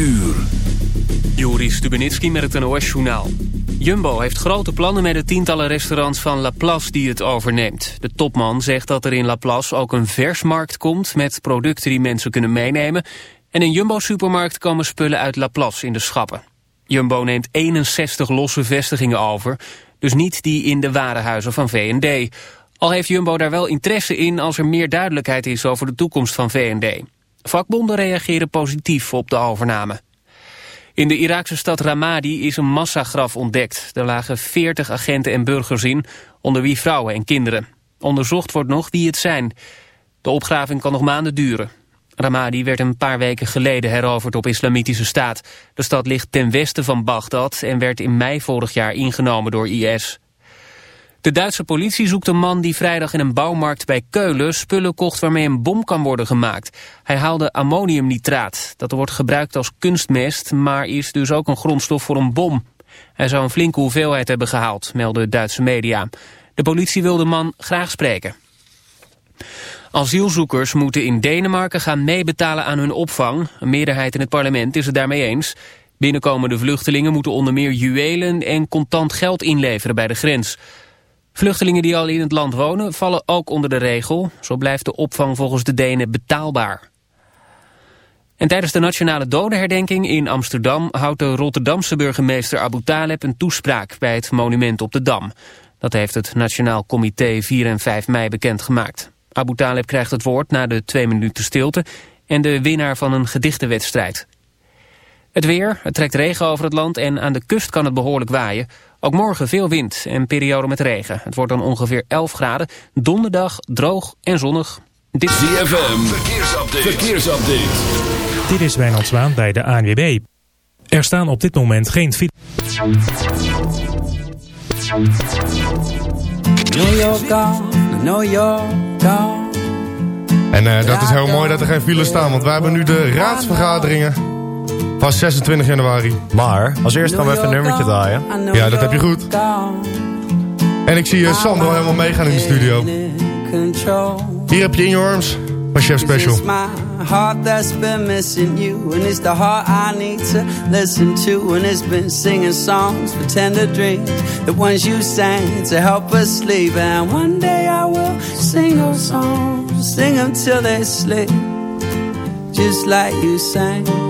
uur. Juri Stubenitski met het NOS-journaal. Jumbo heeft grote plannen met de tientallen restaurants van Laplace die het overneemt. De topman zegt dat er in Laplace ook een versmarkt komt... met producten die mensen kunnen meenemen. En in Jumbo-supermarkt komen spullen uit Laplace in de schappen. Jumbo neemt 61 losse vestigingen over... dus niet die in de warenhuizen van V&D. Al heeft Jumbo daar wel interesse in als er meer duidelijkheid is... over de toekomst van V&D. Vakbonden reageren positief op de overname. In de Iraakse stad Ramadi is een massagraf ontdekt. Er lagen 40 agenten en burgers in, onder wie vrouwen en kinderen. Onderzocht wordt nog wie het zijn. De opgraving kan nog maanden duren. Ramadi werd een paar weken geleden heroverd op islamitische staat. De stad ligt ten westen van Bagdad en werd in mei vorig jaar ingenomen door IS. De Duitse politie zoekt een man die vrijdag in een bouwmarkt bij Keulen spullen kocht waarmee een bom kan worden gemaakt. Hij haalde ammoniumnitraat. Dat wordt gebruikt als kunstmest, maar is dus ook een grondstof voor een bom. Hij zou een flinke hoeveelheid hebben gehaald, melden Duitse media. De politie wil de man graag spreken. Asielzoekers moeten in Denemarken gaan meebetalen aan hun opvang. Een meerderheid in het parlement is het daarmee eens. Binnenkomende vluchtelingen moeten onder meer juwelen en contant geld inleveren bij de grens. Vluchtelingen die al in het land wonen vallen ook onder de regel. Zo blijft de opvang volgens de Denen betaalbaar. En tijdens de nationale dodenherdenking in Amsterdam... houdt de Rotterdamse burgemeester Abu Taleb een toespraak... bij het monument op de Dam. Dat heeft het Nationaal Comité 4 en 5 mei bekendgemaakt. Abu Taleb krijgt het woord na de twee minuten stilte... en de winnaar van een gedichtenwedstrijd. Het weer, het trekt regen over het land en aan de kust kan het behoorlijk waaien. Ook morgen veel wind en periode met regen. Het wordt dan ongeveer 11 graden. Donderdag droog en zonnig. Dit is ZFM, verkeersupdate. verkeersupdate. Dit is Wijnand Zwaan bij de ANWB. Er staan op dit moment geen files. En uh, dat is heel mooi dat er geen files staan, want wij hebben nu de raadsvergaderingen van 26 januari. Maar, als eerst gaan we even een nummertje draaien. Ja, dat heb je goed. En ik zie uh, Sandro helemaal meegaan in de studio. Hier heb je In Your Arms van Chef Special. It's my heart that's been missing you And it's the heart I need to listen to And it's been singing songs for tender dreams The ones you sang to help us sleep And one day I will sing those songs Sing them till they sleep Just like you sang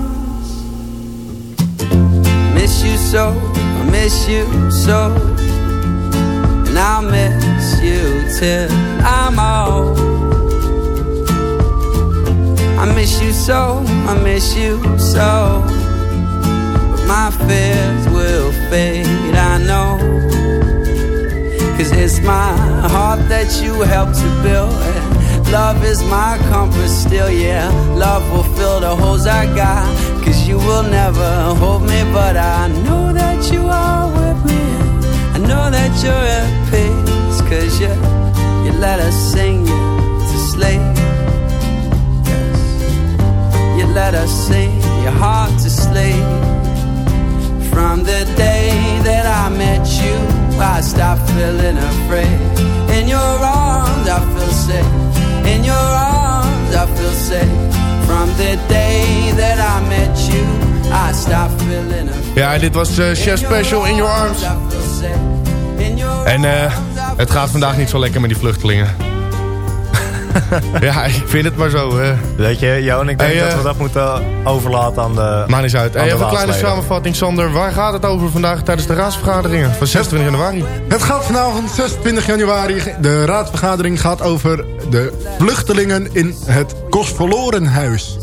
Miss you so, I miss you so. And I'll miss you till I'm old. I miss you so, I miss you so. But my fears will fade, I know. Cause it's my heart that you helped to build and Love is my compass still, yeah. Love will fill the holes I got Cause you will never hold me But I know that you are with me I know that you're at peace Cause you, you let us sing you to sleep Yes. You let us sing your heart to sleep. From the day that I met you, I stopped feeling afraid. In your arms, I feel safe. In your arms, I feel safe. From the day that I met you, I stopped feeling afraid. Ja, dit was uh, Chef Special In Your Arms. En uh, het gaat vandaag niet zo lekker met die vluchtelingen. ja, ik vind het maar zo. Hè. Weet je, jou en ik denk dat we dat moeten overlaten aan de Maar niet uit. Hey, even een kleine samenvatting, Sander. Waar gaat het over vandaag tijdens de raadsvergaderingen van 26 januari? Het gaat vanavond 26 januari. De raadsvergadering gaat over de vluchtelingen in het Kostverlorenhuis.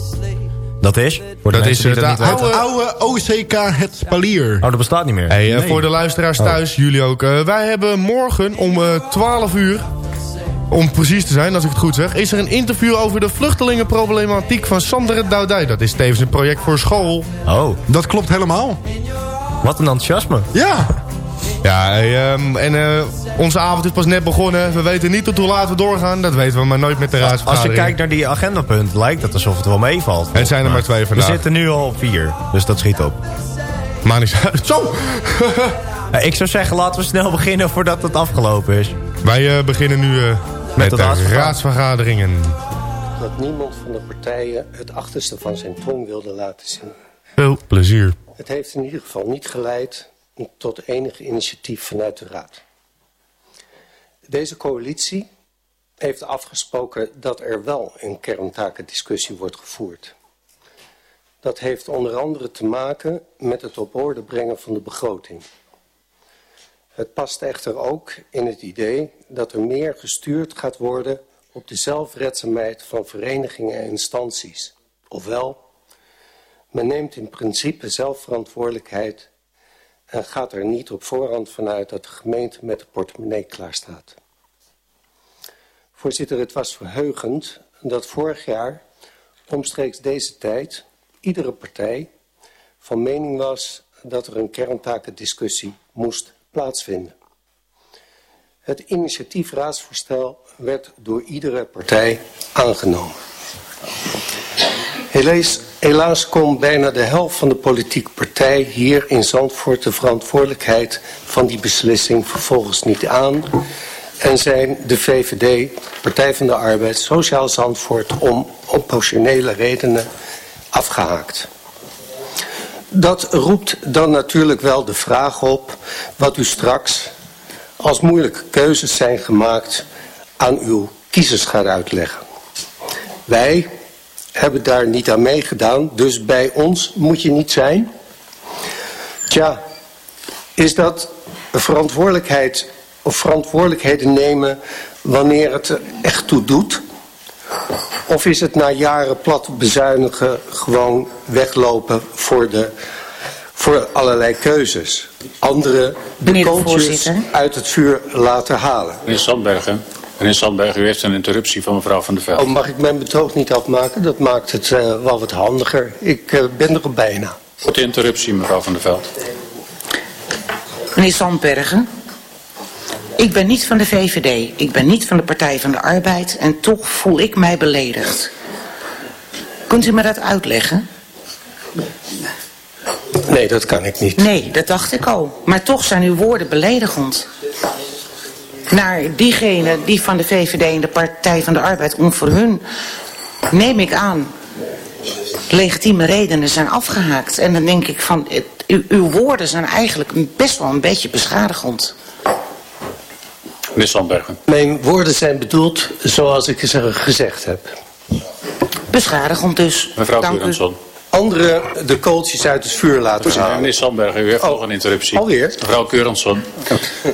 Dat is? Voor dat is het, oude, oude OCK Het Spalier. Oh, dat bestaat niet meer. Hey, nee. Voor de luisteraars thuis, oh. jullie ook. Uh, wij hebben morgen om uh, 12 uur om precies te zijn, als ik het goed zeg... is er een interview over de vluchtelingenproblematiek van Sander Doudij. Dat is tevens een project voor school. Oh. Dat klopt helemaal. Wat een enthousiasme. Ja. Ja, ehm, en uh, onze avond is pas net begonnen. We weten niet tot hoe laat we doorgaan. Dat weten we maar nooit met de raadsvergadering. Als je kijkt naar die agendapunten, lijkt het alsof het wel meevalt. Er zijn er maar twee vandaag. We zitten nu al vier, dus dat schiet op. Maar niet Zo! ik zou zeggen, laten we snel beginnen voordat het afgelopen is. Wij uh, beginnen nu uh, met, de raadsvergaderingen. Dat niemand van de partijen het achterste van zijn tong wilde laten zien. Veel plezier. Het heeft in ieder geval niet geleid tot enig initiatief vanuit de Raad. Deze coalitie heeft afgesproken dat er wel een kerntakendiscussie wordt gevoerd. Dat heeft onder andere te maken met het op orde brengen van de begroting. Het past echter ook in het idee dat er meer gestuurd gaat worden op de zelfredzaamheid van verenigingen en instanties. Ofwel, men neemt in principe zelfverantwoordelijkheid en gaat er niet op voorhand vanuit dat de gemeente met de portemonnee klaarstaat. Voorzitter, het was verheugend dat vorig jaar, omstreeks deze tijd, iedere partij van mening was dat er een kerntakendiscussie moest plaatsvinden. Het initiatiefraadsvoorstel werd door iedere partij aangenomen. Helaas, komt bijna de helft van de politieke partij hier in Zandvoort de verantwoordelijkheid van die beslissing vervolgens niet aan. En zijn de VVD, Partij van de Arbeid, Sociaal Zandvoort om oppositionele redenen afgehaakt. Dat roept dan natuurlijk wel de vraag op wat u straks als moeilijke keuzes zijn gemaakt aan uw kiezers gaat uitleggen. Wij, hebben daar niet aan meegedaan. Dus bij ons moet je niet zijn. Tja, is dat verantwoordelijkheid of verantwoordelijkheden nemen wanneer het er echt toe doet? Of is het na jaren plat bezuinigen gewoon weglopen voor, de, voor allerlei keuzes? Andere de kooltjes uit het vuur laten halen. Meneer Sandbergen, Meneer Sandberg, u heeft een interruptie van mevrouw Van der Veld. Oh, mag ik mijn betoog niet afmaken? Dat maakt het uh, wel wat handiger. Ik uh, ben er bijna. Voor de interruptie, mevrouw Van der Veld. Meneer Sandbergen, ik ben niet van de VVD. Ik ben niet van de Partij van de Arbeid. En toch voel ik mij beledigd. Kunt u me dat uitleggen? Nee, dat kan ik niet. Nee, dat dacht ik al. Maar toch zijn uw woorden beledigend naar diegenen die van de VVD en de Partij van de Arbeid om voor hun, neem ik aan, legitieme redenen zijn afgehaakt. En dan denk ik van, het, uw, uw, woorden zijn eigenlijk best wel een beetje beschadigend. Meneer Sandbergen. Mijn woorden zijn bedoeld zoals ik ze gezegd heb. Beschadigend dus. Mevrouw Keurenson anderen de kooltjes uit het vuur laten halen. Meneer Sandberg, u heeft oh, nog een interruptie. Alweer? Mevrouw Keuransson.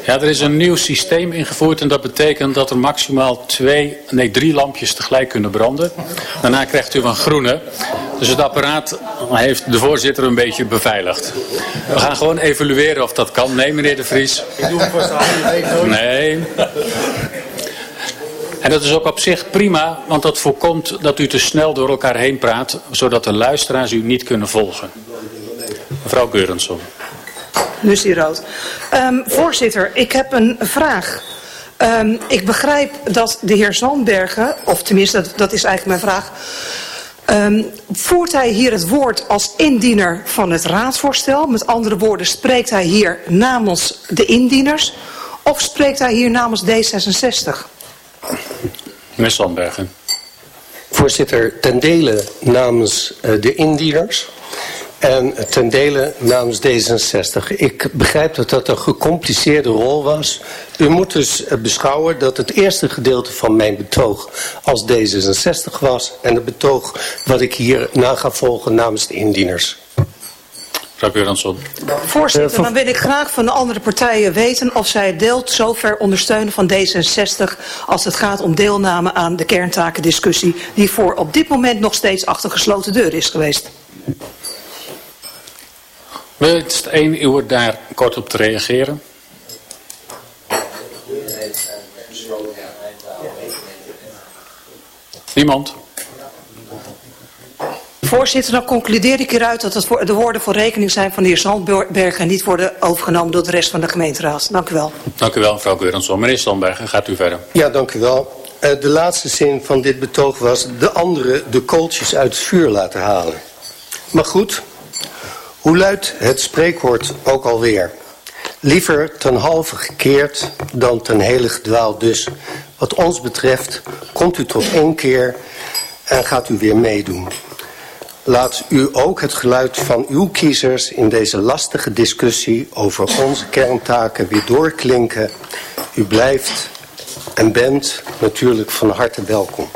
Ja, er is een nieuw systeem ingevoerd en dat betekent dat er maximaal twee, nee drie lampjes tegelijk kunnen branden. Daarna krijgt u een groene. Dus het apparaat heeft de voorzitter een beetje beveiligd. We gaan gewoon evalueren of dat kan. Nee, meneer De Vries. Ik doe het voor z'n Nee. En dat is ook op zich prima, want dat voorkomt dat u te snel door elkaar heen praat, zodat de luisteraars u niet kunnen volgen. Mevrouw Geurensson. Lucie Rood. Um, voorzitter, ik heb een vraag. Um, ik begrijp dat de heer Zandbergen, of tenminste dat, dat is eigenlijk mijn vraag... Um, voert hij hier het woord als indiener van het raadsvoorstel? Met andere woorden, spreekt hij hier namens de indieners? Of spreekt hij hier namens D66? Meneer Sandbergen. Voorzitter, ten dele namens uh, de indieners en ten dele namens D66. Ik begrijp dat dat een gecompliceerde rol was. U moet dus uh, beschouwen dat het eerste gedeelte van mijn betoog als D66 was... en het betoog wat ik hier na ga volgen namens de indieners. Mevrouw Voorzitter, dan wil ik graag van de andere partijen weten of zij deelt zover ondersteunen van D66 als het gaat om deelname aan de kerntakendiscussie die voor op dit moment nog steeds achter gesloten deuren is geweest. Wil het één uur daar kort op te reageren? Niemand? Voorzitter, dan concludeer ik hieruit dat het de woorden voor rekening zijn van de heer Zandberg en niet worden overgenomen door de rest van de gemeenteraad. Dank u wel. Dank u wel, mevrouw Geurensson. Meneer Zandbergen, gaat u verder. Ja, dank u wel. Uh, de laatste zin van dit betoog was de anderen de kooltjes uit het vuur laten halen. Maar goed, hoe luidt het spreekwoord ook alweer? Liever ten halve gekeerd dan ten hele gedwaald. Dus wat ons betreft komt u tot één keer en gaat u weer meedoen. Laat u ook het geluid van uw kiezers in deze lastige discussie over onze kerntaken weer doorklinken. U blijft en bent natuurlijk van harte welkom.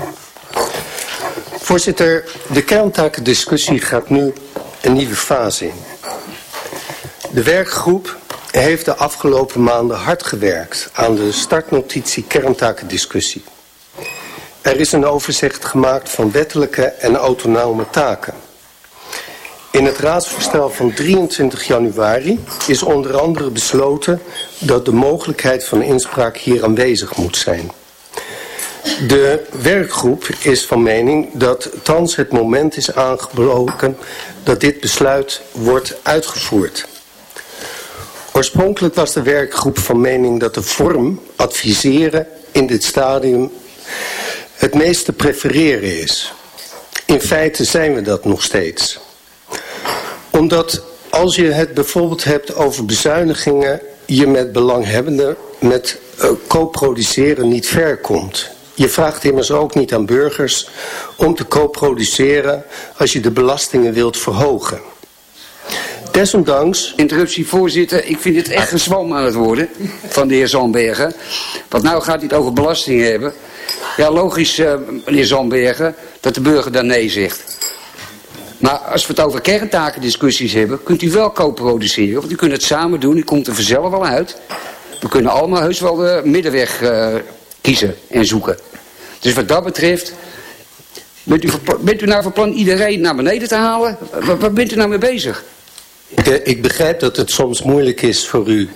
Voorzitter, de kerntakendiscussie gaat nu een nieuwe fase in. De werkgroep heeft de afgelopen maanden hard gewerkt aan de startnotitie kerntakendiscussie. Er is een overzicht gemaakt van wettelijke en autonome taken. In het raadsvoorstel van 23 januari is onder andere besloten dat de mogelijkheid van inspraak hier aanwezig moet zijn. De werkgroep is van mening dat thans het moment is aangebroken dat dit besluit wordt uitgevoerd. Oorspronkelijk was de werkgroep van mening dat de vorm adviseren in dit stadium het meest te prefereren is. In feite zijn we dat nog steeds. Omdat als je het bijvoorbeeld hebt over bezuinigingen, je met belanghebbenden met uh, co-produceren niet ver komt. Je vraagt immers ook niet aan burgers om te co-produceren als je de belastingen wilt verhogen. Desondanks... Interruptie, voorzitter. Ik vind het echt een zwam aan het worden van de heer Zandbergen. Want nou gaat hij het over belastingen hebben. Ja, logisch, uh, meneer Zandbergen, dat de burger daar nee zegt. Maar als we het over kerntakendiscussies hebben, kunt u wel co-produceren. Want u kunt het samen doen, u komt er vanzelf wel uit. We kunnen allemaal heus wel de middenweg uh, kiezen en zoeken. Dus wat dat betreft, bent u, bent u nou van plan iedereen naar beneden te halen? Waar bent u nou mee bezig? Ik, eh, ik, begrijp dat het soms moeilijk is voor u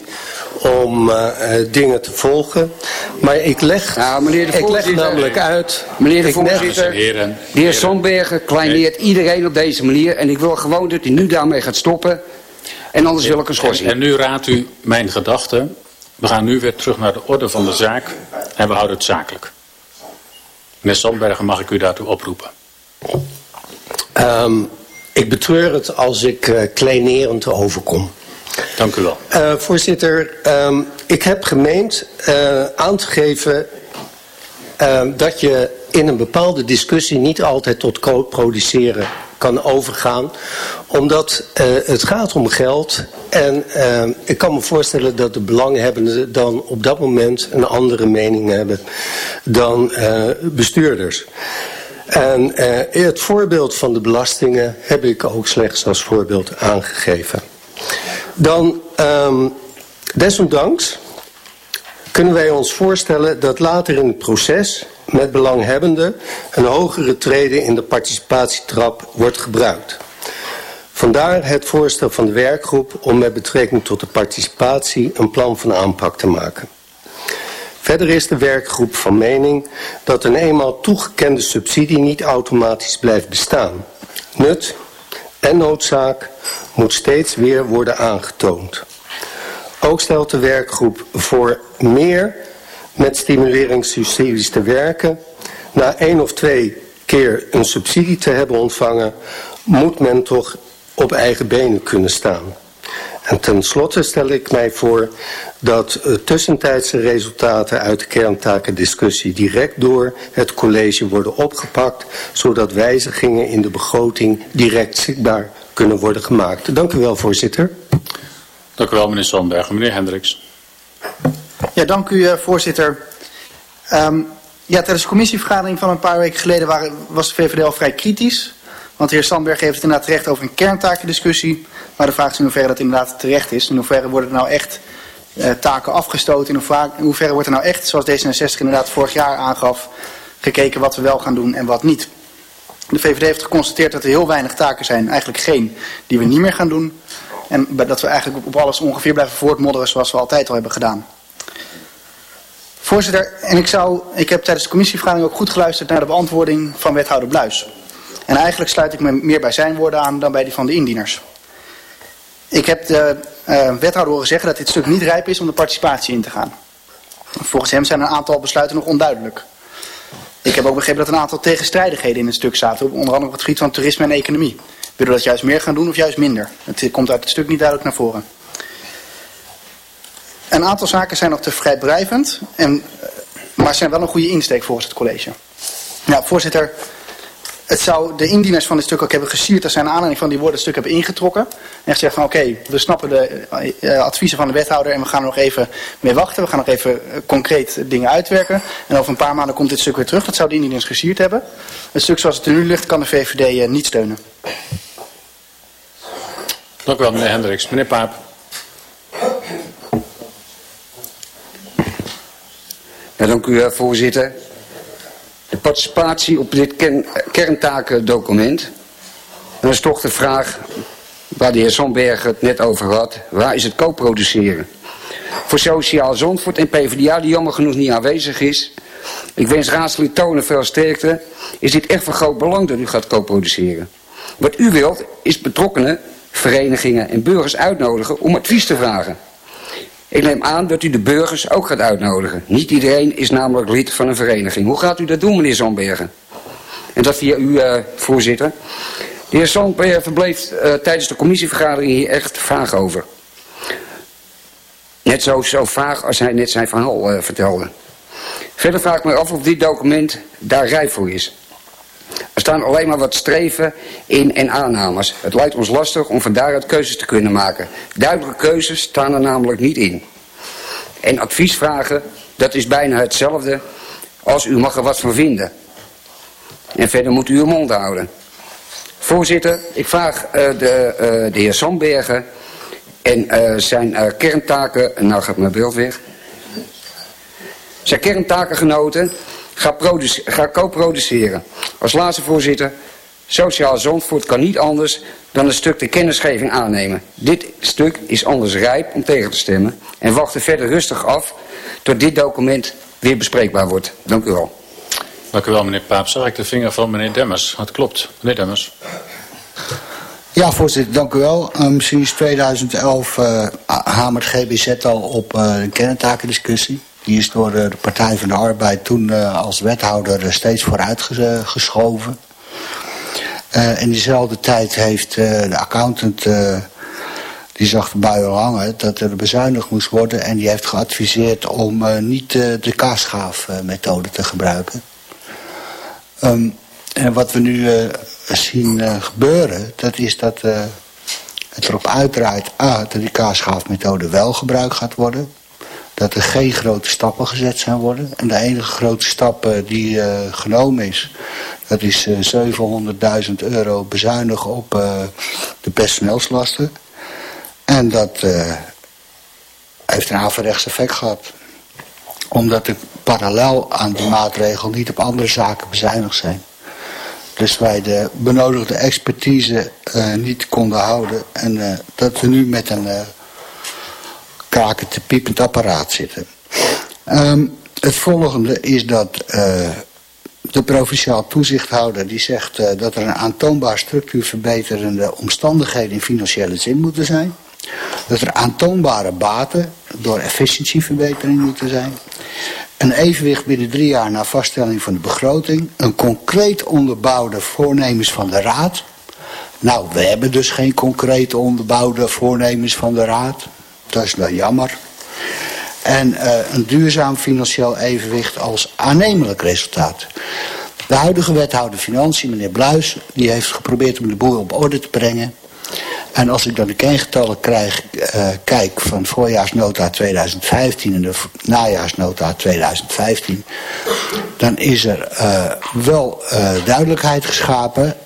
om uh, dingen te volgen. Maar ik leg, ja, meneer de ik leg namelijk uit... Meneer de voorzitter, de heer Sandbergen kleineert nee. iedereen op deze manier. En ik wil gewoon dat u nu daarmee gaat stoppen. En anders wil ik een schorsing. En, en nu raadt u mijn gedachten. We gaan nu weer terug naar de orde van de zaak. En we houden het zakelijk. Meneer Sandbergen, mag ik u daartoe oproepen? Um, ik betreur het als ik uh, kleinerend overkom. Dank u wel. Uh, voorzitter, um, ik heb gemeend uh, aan te geven uh, dat je in een bepaalde discussie niet altijd tot co-produceren kan overgaan. Omdat het gaat om geld en ik kan me voorstellen dat de belanghebbenden dan op dat moment een andere mening hebben dan bestuurders. En het voorbeeld van de belastingen heb ik ook slechts als voorbeeld aangegeven. Dan, um, desondanks, kunnen wij ons voorstellen dat later in het proces met belanghebbenden een hogere treden in de participatietrap wordt gebruikt. Vandaar het voorstel van de werkgroep om met betrekking tot de participatie een plan van aanpak te maken. Verder is de werkgroep van mening dat een eenmaal toegekende subsidie niet automatisch blijft bestaan. Nut en noodzaak moet steeds weer worden aangetoond. Ook stelt de werkgroep voor meer met stimuleringssubsidies te werken. Na één of twee keer een subsidie te hebben ontvangen, moet men toch op eigen benen kunnen staan. En tenslotte stel ik mij voor dat uh, tussentijdse resultaten uit de kerntakendiscussie direct door het college worden opgepakt, zodat wijzigingen in de begroting direct zichtbaar kunnen worden gemaakt. Dank u wel, voorzitter. Dank u wel, meneer Sandbergen. Meneer Hendricks. Ja, dank u, uh, voorzitter. Um, ja, tijdens de commissievergadering van een paar weken geleden waren, was de VVD al vrij kritisch. Want de heer Sandberg heeft het inderdaad terecht over een kerntakendiscussie. Maar de vraag is in hoeverre dat inderdaad terecht is. In hoeverre worden er nou echt taken afgestoten. In, in hoeverre wordt er nou echt, zoals D66 inderdaad vorig jaar aangaf, gekeken wat we wel gaan doen en wat niet. De VVD heeft geconstateerd dat er heel weinig taken zijn, eigenlijk geen, die we niet meer gaan doen. En dat we eigenlijk op alles ongeveer blijven voortmodderen zoals we altijd al hebben gedaan. Voorzitter, en ik, zou, ik heb tijdens de commissievergadering ook goed geluisterd naar de beantwoording van wethouder Bluis. En eigenlijk sluit ik me meer bij zijn woorden aan dan bij die van de indieners. Ik heb de uh, wethouder horen zeggen dat dit stuk niet rijp is om de participatie in te gaan. Volgens hem zijn een aantal besluiten nog onduidelijk. Ik heb ook begrepen dat een aantal tegenstrijdigheden in het stuk zaten, onder andere op het gebied van toerisme en economie. Willen we dat juist meer gaan doen of juist minder? Het komt uit het stuk niet duidelijk naar voren. Een aantal zaken zijn nog te vrijblijvend, en, maar zijn wel een goede insteek volgens het college. Ja, voorzitter, het zou de indieners van dit stuk ook hebben gesierd als zij een aanleiding van die woorden het stuk hebben ingetrokken. En gezegd van oké, we snappen de uh, adviezen van de wethouder en we gaan er nog even mee wachten. We gaan nog even uh, concreet dingen uitwerken. En over een paar maanden komt dit stuk weer terug. Dat zou de indieners gesierd hebben. Het stuk zoals het er nu ligt kan de VVD uh, niet steunen. Dank u wel meneer Hendricks. Meneer Paap. Ja, dank u voorzitter. De participatie op dit kern, kerntakendocument. Dan is toch de vraag waar de heer Zandberg het net over had. Waar is het co-produceren? Voor Sociaal Zandvoort en PvdA, die jammer genoeg niet aanwezig is. Ik wens raadslid Tonen veel sterkte. Is dit echt van groot belang dat u gaat co-produceren? Wat u wilt, is betrokkenen, verenigingen en burgers uitnodigen om advies te vragen. Ik neem aan dat u de burgers ook gaat uitnodigen. Niet iedereen is namelijk lid van een vereniging. Hoe gaat u dat doen, meneer Zandbergen? En dat via u, uh, voorzitter. De heer Zandbergen verbleef uh, tijdens de commissievergadering hier echt vaag over. Net zo, zo vaag als hij net zijn verhaal uh, vertelde. Verder vraag ik me af of dit document daar rijp voor is. Er staan alleen maar wat streven in en aannames. Het lijkt ons lastig om van daaruit keuzes te kunnen maken. Duidelijke keuzes staan er namelijk niet in. En adviesvragen, dat is bijna hetzelfde als u mag er wat van vinden. En verder moet u uw mond houden. Voorzitter, ik vraag uh, de, uh, de heer Sandbergen en uh, zijn kerntaken... Nou gaat mijn beeld weg. Zijn kerntakengenoten Ga, ga co-produceren. Als laatste voorzitter, Sociaal Zandvoort kan niet anders dan een stuk de kennisgeving aannemen. Dit stuk is anders rijp om tegen te stemmen en wachten verder rustig af tot dit document weer bespreekbaar wordt. Dank u wel. Dank u wel meneer Paap. Zag ik de vinger van meneer Demmers? Het klopt. Meneer Demmers. Ja, voorzitter, dank u wel. Um, sinds 2011 uh, hamert GBZ al op uh, een kerntakendiscussie. Die is door de Partij van de Arbeid toen uh, als wethouder steeds vooruitgeschoven. In diezelfde tijd heeft de accountant, die zag de buien hangen, dat er bezuinigd moest worden. En die heeft geadviseerd om niet de kaasschaafmethode te gebruiken. Um, en wat we nu zien gebeuren, dat is dat het erop uitdraait... Dat die kaasschaafmethode wel gebruikt gaat worden dat er geen grote stappen gezet zijn worden. En de enige grote stap die uh, genomen is, dat is uh, eh, 700.000 euro bezuinigen op de personeelslasten. En dat heeft een averechts effect gehad. Omdat er parallel aan die maatregel niet op andere zaken bezuinigd zijn. Dus wij de benodigde expertise niet konden houden. En dat we nu met een te piepend apparaat zitten. Um, het volgende is dat uh, de provinciaal toezichthouder die zegt uh, dat er een aantoonbaar structuurverbeterende omstandigheden in financiële zin moeten zijn. Dat er aantoonbare baten door efficiëntieverbetering moeten zijn. Een evenwicht binnen drie jaar na vaststelling van de begroting. Een concreet onderbouwde voornemens van de raad. Nou, we hebben dus geen concreet onderbouwde voornemens van de raad. Dat is wel jammer. En uh, een duurzaam financieel evenwicht als aannemelijk resultaat. De huidige wethouder Financiën, meneer Bluis, die heeft geprobeerd om de boel op orde te brengen. En als ik dan de kengetallen krijg, uh, kijk van voorjaarsnota 2015 en de najaarsnota 2015, dan is er uh, wel duidelijkheid geschapen.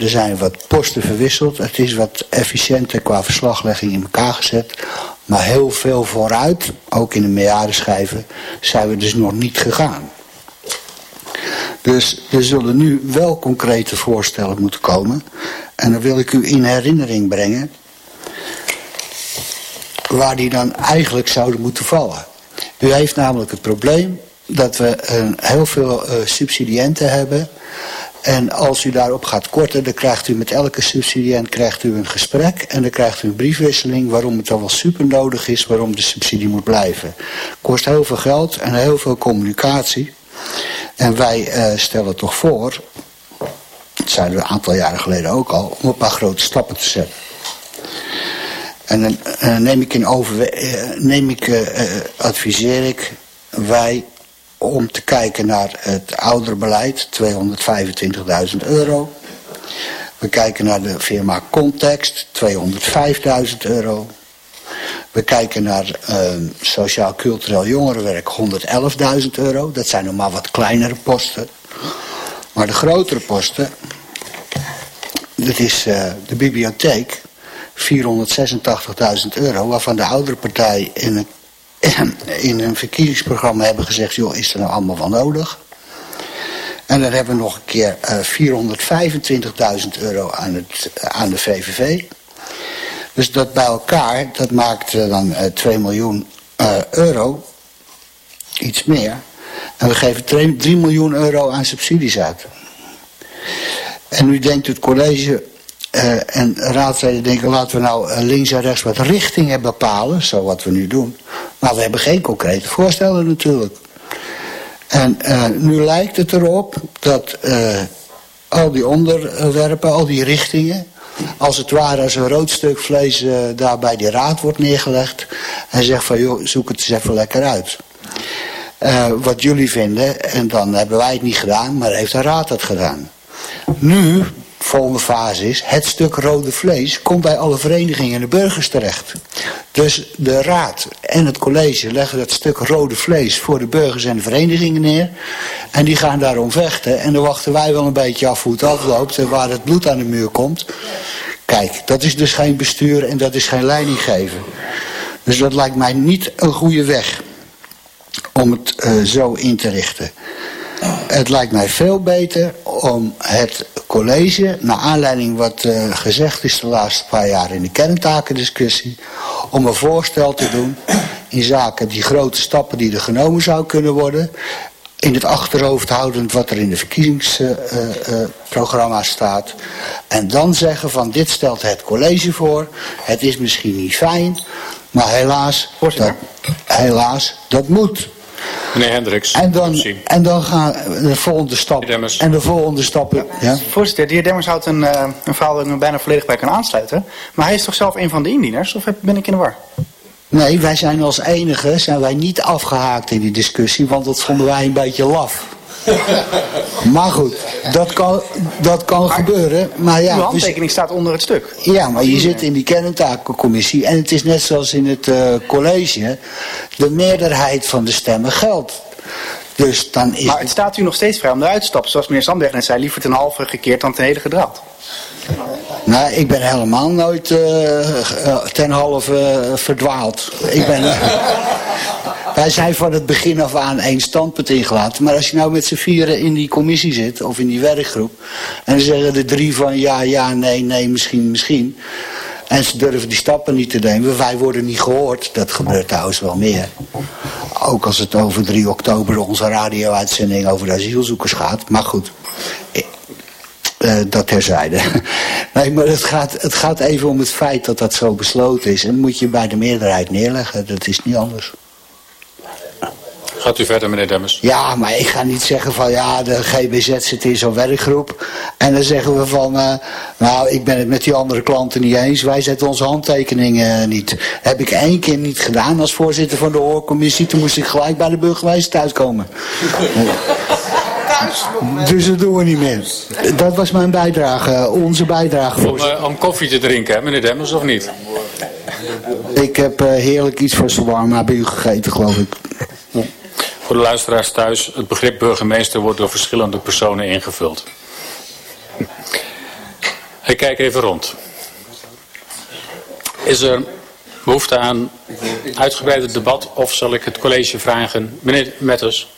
er zijn wat posten verwisseld. Het is wat efficiënter qua verslaglegging in elkaar gezet. Maar heel veel vooruit, ook in de meerjarenschijven, zijn we dus nog niet gegaan. Dus er zullen nu wel concrete voorstellen moeten komen. En dan wil ik u in herinnering brengen waar die dan eigenlijk zouden moeten vallen. U heeft namelijk het probleem dat we uh, heel veel uh, subsidiënten hebben En als u daarop gaat korten, dan krijgt u met elke subsidiënt krijgt u een gesprek. En dan krijgt u een briefwisseling waarom het dan wel super nodig is, waarom de subsidie moet blijven. Kost heel veel geld en heel veel communicatie. En wij uh, stellen toch voor, dat zeiden we een aantal jaren geleden ook al, om een paar grote stappen te zetten. En dan uh, neem ik in overwe uh, neem ik, adviseer ik wij om te kijken naar het ouderenbeleid, 225.000 euro. We kijken naar de firma Context, 205.000 euro. We kijken naar uh, sociaal-cultureel jongerenwerk, 111.000 euro. Dat zijn nog maar wat kleinere posten. Maar de grotere posten, dat is uh, de bibliotheek, 486.000 euro, waarvan de oudere partij in een in een verkiezingsprogramma hebben gezegd... joh, is er nou allemaal wel nodig? En dan hebben we nog een keer uh, 425.000 euro aan, het, aan de VVV. Dus dat bij elkaar, dat maakt uh, dan uh, 2 miljoen euro. Iets meer. En we geven 3, 3 miljoen euro aan subsidies uit. En nu denkt het college uh, en raadsleden denken, laten we nou uh, links en rechts wat richtingen bepalen, zo wat we nu doen. Maar we hebben geen concrete voorstellen natuurlijk. En uh, nu lijkt het erop dat al die onderwerpen, al die richtingen, als het ware als een rood stuk vlees daar bij die raad wordt neergelegd. En zegt van, joh, zoek het eens even lekker uit. wat jullie vinden, en dan hebben wij het niet gedaan, maar heeft de raad het gedaan. Nu volgende fase is, het stuk rode vlees komt bij alle verenigingen en de burgers terecht. Dus de raad en het college leggen dat stuk rode vlees voor de burgers en de verenigingen neer. En die gaan daarom vechten. En dan wachten wij wel een beetje af hoe het afloopt en waar het bloed aan de muur komt. Kijk, dat is dus geen bestuur en dat is geen leiding geven. Dus dat lijkt mij niet een goede weg om het uh, zo in te richten. Het lijkt mij veel beter om het college, naar aanleiding wat uh, gezegd is de laatste paar jaar in de kerntakendiscussie, om een voorstel te doen in zaken die grote stappen die er genomen zou kunnen worden, in het achterhoofd houdend wat er in de verkiezingsprogramma uh, uh, staat. En dan zeggen van dit stelt het college voor, het is misschien niet fijn, maar helaas, dat, helaas, dat moet. Meneer Hendricks. En dan, en dan gaan de volgende stap. En de volgende stappen. Ja. Voorzitter, de heer Demmers houdt een, uh, een verhaal dat ik me bijna volledig bij kan aansluiten. Maar hij is toch zelf een van de indieners? Of ben ik in de war? Nee, wij zijn als enige zijn wij niet afgehaakt in die discussie, want dat vonden wij een beetje laf. maar goed, dat kan, dat kan gebeuren. Maar ja, uw handtekening staat onder het stuk. Ja, maar je zit in die kerntakencommissie. En het is net zoals in het uh, college. De meerderheid van de stemmen geldt. Dus dan is maar het staat u nog steeds vrij om eruit te stappen. Zoals meneer Sandberg net zei, liever ten halve gekeerd dan ten hele gedraald. Nou, ik ben helemaal nooit uh, ten halve uh, verdwaald. Ik ben... wij zijn van het begin af aan één standpunt ingelaten. Maar als je nou met z'n vieren in die commissie zit, of in die werkgroep... en zeggen de drie van ja, ja, nee, nee, misschien, misschien... En ze durven die stappen niet te nemen. Wij worden niet gehoord. Dat gebeurt trouwens wel meer. Ook als het over 3 oktober onze radio-uitzending over de asielzoekers gaat. Maar goed, uh, dat terzijde. nee, maar het gaat, het gaat even om het feit dat dat zo besloten is. En moet je bij de meerderheid neerleggen. Dat is niet anders. Gaat u verder, meneer Demmers? Ja, maar ik ga niet zeggen van ja, de GBZ zit in zo'n werkgroep. En dan zeggen we van, uh, nou, ik ben het met die andere klanten niet eens. Wij zetten onze handtekeningen niet. Heb ik één keer niet gedaan als voorzitter van de hoorcommissie. Toen moest ik gelijk bij de burgemeester thuiskomen. Dus dat doen we niet meer. Dat was mijn bijdrage, onze bijdrage. Om, uh, om koffie te drinken, hè, meneer Demmers, of niet? Ik heb uh, heerlijk iets van shawarma bij u gegeten, geloof ik. Voor de luisteraars thuis, het begrip burgemeester wordt door verschillende personen ingevuld. Ik kijk even rond. Is er behoefte aan uitgebreider debat of zal ik het college vragen? Meneer Metters.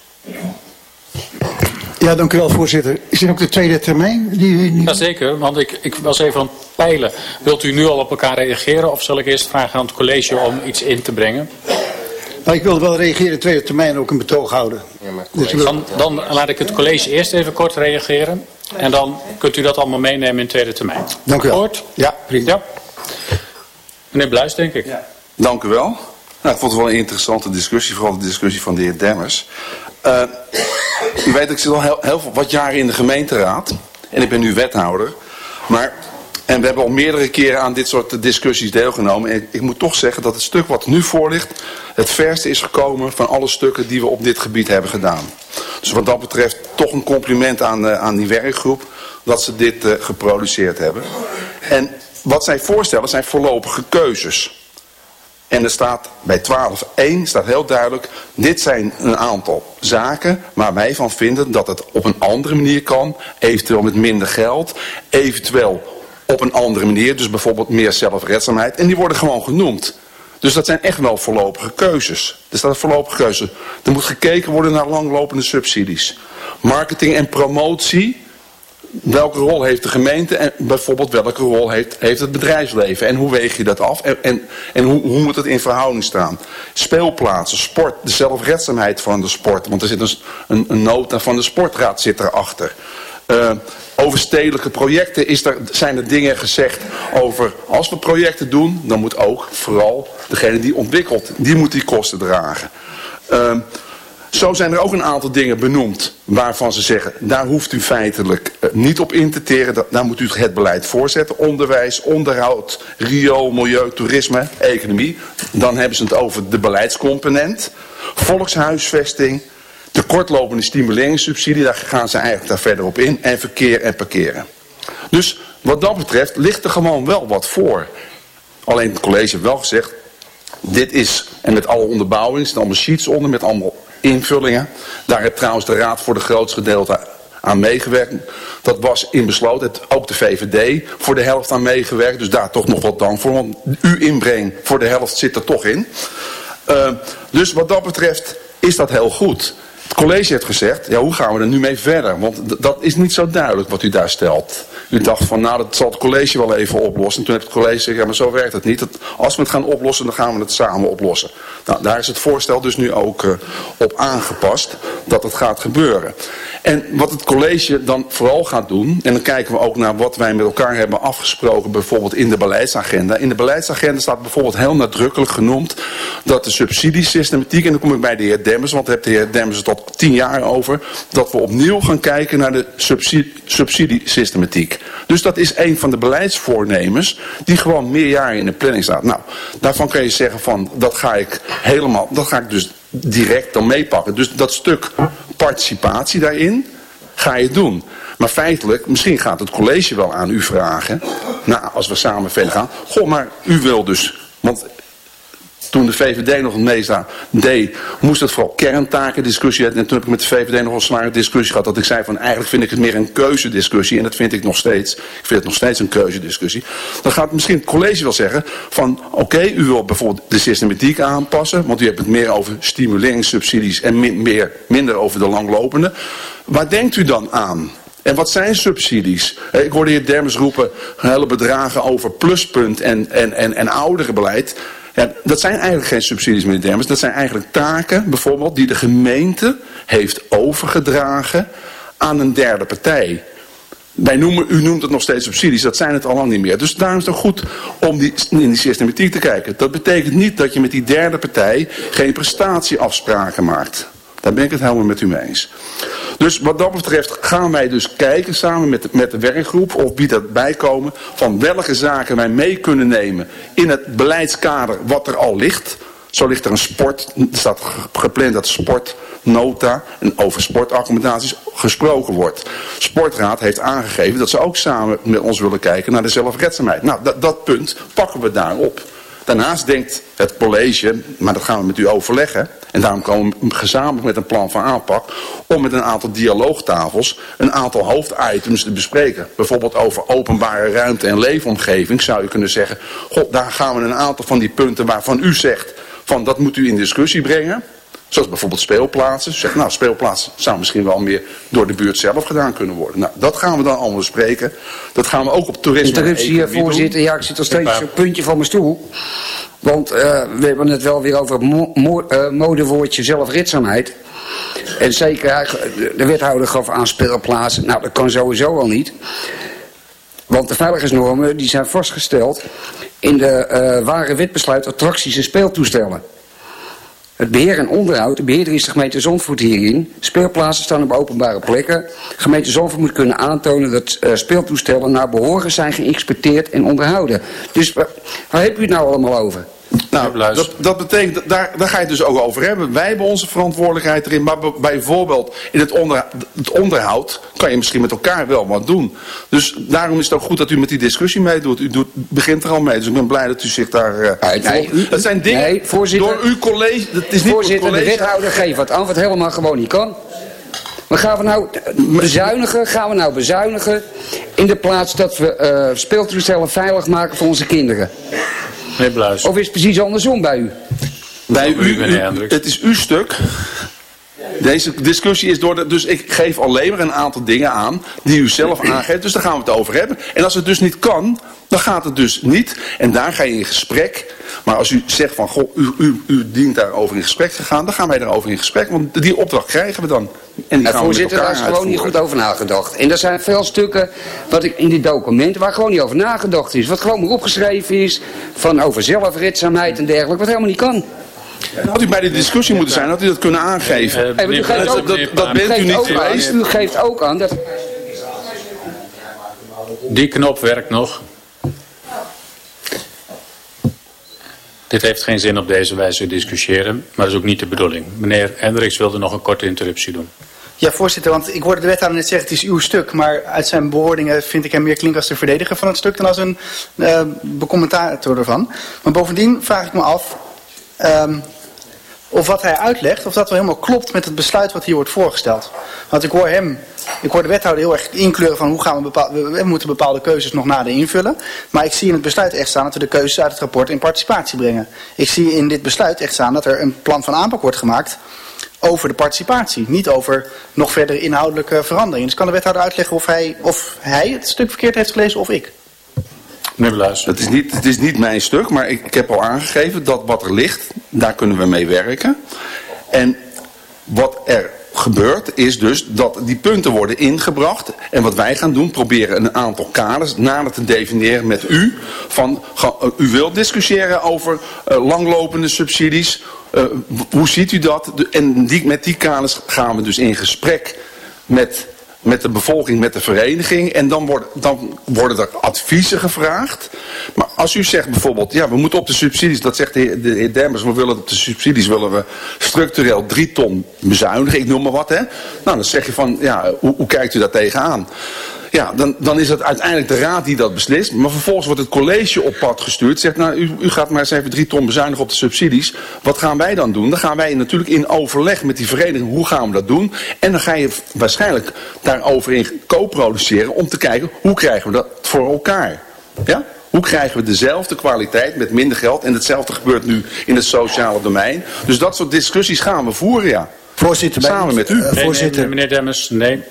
Ja, dank u wel, voorzitter. Is dit ook de tweede termijn? Die, die... Jazeker, want ik, ik was even aan het peilen. Wilt u nu al op elkaar reageren of zal ik eerst vragen aan het college om iets in te brengen? Ik wilde wel reageren de tweede termijn ook een betoog houden. Ja, dus dan, dan laat ik het college eerst even kort reageren. En dan kunt u dat allemaal meenemen in tweede termijn. Dank u wel. Hoort? Ja, prima. Ja. Meneer Bluis, denk ik. Dank u wel. Nou, ik vond het wel een interessante discussie, vooral de discussie van de heer Demmers. Uh, u weet, ik zit al heel, heel wat jaren in de gemeenteraad. En ik ben nu wethouder. Maar, en we hebben al meerdere keren aan dit soort discussies deelgenomen. En ik, moet toch zeggen dat het stuk wat nu voor ligt... het verste is gekomen van alle stukken die we op dit gebied hebben gedaan. Dus wat dat betreft toch een compliment aan, uh, aan die werkgroep... dat ze dit uh, geproduceerd hebben. En wat zij voorstellen zijn voorlopige keuzes. En er staat bij 12.1 staat heel duidelijk, dit zijn een aantal zaken waar wij van vinden dat het op een andere manier kan. Eventueel met minder geld, eventueel op een andere manier, dus bijvoorbeeld meer zelfredzaamheid. En die worden gewoon genoemd. Dus dat zijn echt wel voorlopige keuzes. Er staat een voorlopige keuze. Er moet gekeken worden naar langlopende subsidies. Marketing en promotie welke rol heeft de gemeente en bijvoorbeeld welke rol heeft, heeft het bedrijfsleven en hoe weeg je dat af en, en, en hoe, hoe moet het in verhouding staan. Speelplaatsen, sport, de zelfredzaamheid van de sport, want er zit een, een, een nota van de sportraad zit erachter. Uh, over stedelijke projecten is er, zijn er dingen gezegd over als we projecten doen, dan moet ook vooral degene die ontwikkelt, die moet die kosten dragen. Uh, zo zijn er ook een aantal dingen benoemd waarvan ze zeggen, daar hoeft u feitelijk niet op in te teren. Daar moet u het beleid voorzetten. Onderwijs, onderhoud, riool, milieu, toerisme, economie. Dan hebben ze het over de beleidscomponent. Volkshuisvesting, de kortlopende stimuleringssubsidie, daar gaan ze eigenlijk daar verder op in. En verkeer en parkeren. Dus wat dat betreft ligt er gewoon wel wat voor. Alleen het college heeft wel gezegd, dit is, en met alle onderbouwing, er allemaal sheets onder met allemaal invullingen. Daar heeft trouwens de Raad voor de grootste gedeelte aan meegewerkt. Dat was in besloot. Het, ook de VVD voor de helft aan meegewerkt. Dus daar toch nog wat dank voor. Want uw inbreng voor de helft zit er toch in. Uh, dus wat dat betreft is dat heel goed. Het college heeft gezegd, ja, hoe gaan we er nu mee verder? Want dat is niet zo duidelijk wat u daar stelt. U dacht van, nou, dat zal het college wel even oplossen. En toen heeft het college gezegd, ja, maar zo werkt het niet. Dat, als we het gaan oplossen, dan gaan we het samen oplossen. Nou, daar is het voorstel dus nu ook uh, op aangepast, dat het gaat gebeuren. En wat het college dan vooral gaat doen, en dan kijken we ook naar wat wij met elkaar hebben afgesproken, bijvoorbeeld in de beleidsagenda. In de beleidsagenda staat bijvoorbeeld heel nadrukkelijk genoemd dat de subsidiesystematiek, en dan kom ik bij de heer Demmers, want heeft de heer Demmers het al tien jaar over, dat we opnieuw gaan kijken naar de subsidie, subsidiesystematiek. Dus dat is een van de beleidsvoornemens die gewoon meer jaren in de planning staat. Nou, daarvan kan je zeggen van, dat ga ik helemaal, dat ga ik dus direct dan meepakken. Dus dat stuk participatie daarin ga je doen. Maar feitelijk, misschien gaat het college wel aan u vragen. Nou, als we samen verder gaan. Goh, maar u wil dus... Want toen de VVD nog het meest deed, moest het vooral kerntaken discussie. En toen heb ik met de VVD nog een zware discussie gehad. Dat ik zei van eigenlijk vind ik het meer een keuzediscussie. En dat vind ik nog steeds. Ik vind het nog steeds een keuzediscussie. Dan gaat misschien het college wel zeggen van oké, u wil bijvoorbeeld de systematiek aanpassen. Want u hebt het meer over stimuleringssubsidies en meer, minder over de langlopende. Waar denkt u dan aan? En wat zijn subsidies? Ik hoorde hier Dermes roepen hele bedragen over pluspunt en, en, en, en ouderenbeleid. Ja, dat zijn eigenlijk geen subsidies, meneer Dermes. Dat zijn eigenlijk taken, bijvoorbeeld, die de gemeente heeft overgedragen aan een derde partij. Wij noemen, u noemt het nog steeds subsidies, dat zijn het al lang niet meer. Dus daarom is het goed om die, in die systematiek te kijken. Dat betekent niet dat je met die derde partij geen prestatieafspraken maakt. Daar ben ik het helemaal met u mee eens. Dus wat dat betreft gaan wij dus kijken samen met de, met de werkgroep of wie dat bijkomen van welke zaken wij mee kunnen nemen in het beleidskader wat er al ligt. Zo ligt er een sport, er staat gepland dat sportnota en over sportaccommodaties gesproken wordt. Sportraad heeft aangegeven dat ze ook samen met ons willen kijken naar de zelfredzaamheid. Nou, dat, dat punt pakken we daarop. Daarnaast denkt het college, maar dat gaan we met u overleggen, en daarom komen we gezamenlijk met een plan van aanpak om met een aantal dialoogtafels een aantal hoofditems te bespreken. Bijvoorbeeld over openbare ruimte en leefomgeving zou je kunnen zeggen, god, daar gaan we een aantal van die punten waarvan u zegt van dat moet u in discussie brengen Zoals bijvoorbeeld speelplaatsen. Zeg, nou, speelplaatsen zou misschien wel meer door de buurt zelf gedaan kunnen worden. Nou, dat gaan we dan allemaal bespreken. Dat gaan we ook op toerisme. Interruptie, eh, economie voorzitter. doen. Ja, ik zit nog steeds op het puntje van mijn stoel. Want eh, we hebben het wel weer over het mo mo- eh, modewoordje zelfredzaamheid. En zeker, hij- de- de wethouder gaf aan speelplaatsen. Nou, dat kan sowieso al niet. Want de veiligheidsnormen die zijn vastgesteld in de eh, ware wetbesluit attracties en speeltoestellen. Het beheer en onderhoud, de beheerder is de gemeente Zandvoort hierin. Speelplaatsen staan op openbare plekken. Gemeente Zandvoort moet kunnen aantonen dat eh, speeltoestellen naar behoren zijn geïnspecteerd en onderhouden. Dus wa- waar heb u het nou allemaal over? Nou, dat, dat betekent, daar, daar ga je het dus ook over hebben. Wij hebben onze verantwoordelijkheid erin, maar bijvoorbeeld in het, onder, het onderhoud kan je misschien met elkaar wel wat doen. Dus daarom is het ook goed dat u met die discussie meedoet. U doet, begint er al mee, dus ik ben blij dat u zich daar... eh, nee, voor- dat zijn dingen nee, voorzitter. door uw college, dat is niet Voorzitter, de wethouder geeft wat aan wat helemaal gewoon niet kan. Maar gaan we nou bezuinigen, gaan we nou bezuinigen in de plaats dat we speeltoestellen veilig maken voor onze kinderen? Meneer Bluis. Of is het precies andersom bij u? Bij u, het is uw stuk. Deze discussie is door de, dus ik geef alleen maar een aantal dingen aan die u zelf aangeeft. Dus daar gaan we het over hebben. En als het dus niet kan, dan gaat het dus niet. En daar ga je in gesprek. Maar als u zegt van, goh, u, u, u dient daarover in gesprek te gaan, dan gaan wij daarover in gesprek. Want die opdracht krijgen we dan. En die we voorzitter, daar is gewoon niet goed over nagedacht. En er zijn veel stukken wat ik in dit document waar gewoon niet over nagedacht is. Wat gewoon maar opgeschreven is van over zelfredzaamheid en dergelijke, wat helemaal niet kan. Had u bij de discussie moeten zijn, had u dat kunnen aangeven. Hey, maar u geeft dat, ook- dat, dat bent u niet geweest. U geeft ook aan dat... Die knop werkt nog. Dit heeft geen zin op deze wijze te discussiëren, maar dat is ook niet de bedoeling. Meneer Hendricks wilde nog een korte interruptie doen. Ja, voorzitter, want ik hoorde de wethouder net zeggen het is uw stuk. Maar uit zijn bewoordingen vind ik hem meer klinken als de verdediger van het stuk dan als een eh becommentator ervan. Maar bovendien vraag ik me af ehm, of wat hij uitlegt, of dat wel helemaal klopt met het besluit wat hier wordt voorgesteld. Want ik hoor hem, ik hoor de wethouder heel erg inkleuren van hoe gaan we bepaalde, we moeten bepaalde keuzes nog nader invullen. Maar ik zie in het besluit echt staan dat we de keuzes uit het rapport in participatie brengen. Ik zie in dit besluit echt staan dat er een plan van aanpak wordt gemaakt over de participatie. Niet over nog verder inhoudelijke veranderingen. Dus kan de wethouder uitleggen of hij, of hij het stuk verkeerd heeft gelezen of ik? Meneer Bluis. Het is, niet, het is niet mijn stuk, maar ik, ik heb al aangegeven dat wat er ligt, daar kunnen we mee werken. En wat er gebeurt is dus dat die punten worden ingebracht. En wat wij gaan doen, proberen een aantal kaders nader te definiëren met u. Van, eh, u wilt discussiëren over eh, langlopende subsidies. Eh, hoe ziet u dat? En die, met die kaders gaan we dus in gesprek met met de bevolking, met de vereniging. En dan, wordt, dan worden er adviezen gevraagd. Maar als u zegt bijvoorbeeld, ja, we moeten op de subsidies, dat zegt de heer, de heer Demmers, we willen op de subsidies willen we structureel drie ton bezuinigen, ik noem maar wat, hè. Nou, dan zeg je van, ja, hoe, hoe kijkt u daar tegenaan? Ja, dan, dan is het uiteindelijk de raad die dat beslist. Maar vervolgens wordt het college op pad gestuurd. Zegt, nou, u, u gaat maar eens even drie ton bezuinigen op de subsidies. Wat gaan wij dan doen? Dan gaan wij natuurlijk in overleg met die vereniging, hoe gaan we dat doen? En dan ga je waarschijnlijk daarover in co-produceren om te kijken, hoe krijgen we dat voor elkaar? Ja? Hoe krijgen we dezelfde kwaliteit met minder geld? En hetzelfde gebeurt nu in het sociale domein. Dus dat soort discussies gaan we voeren, ja. Voorzitter, Samen met u. eh, Nee, voorzitter. nee, meneer Demmers, nee.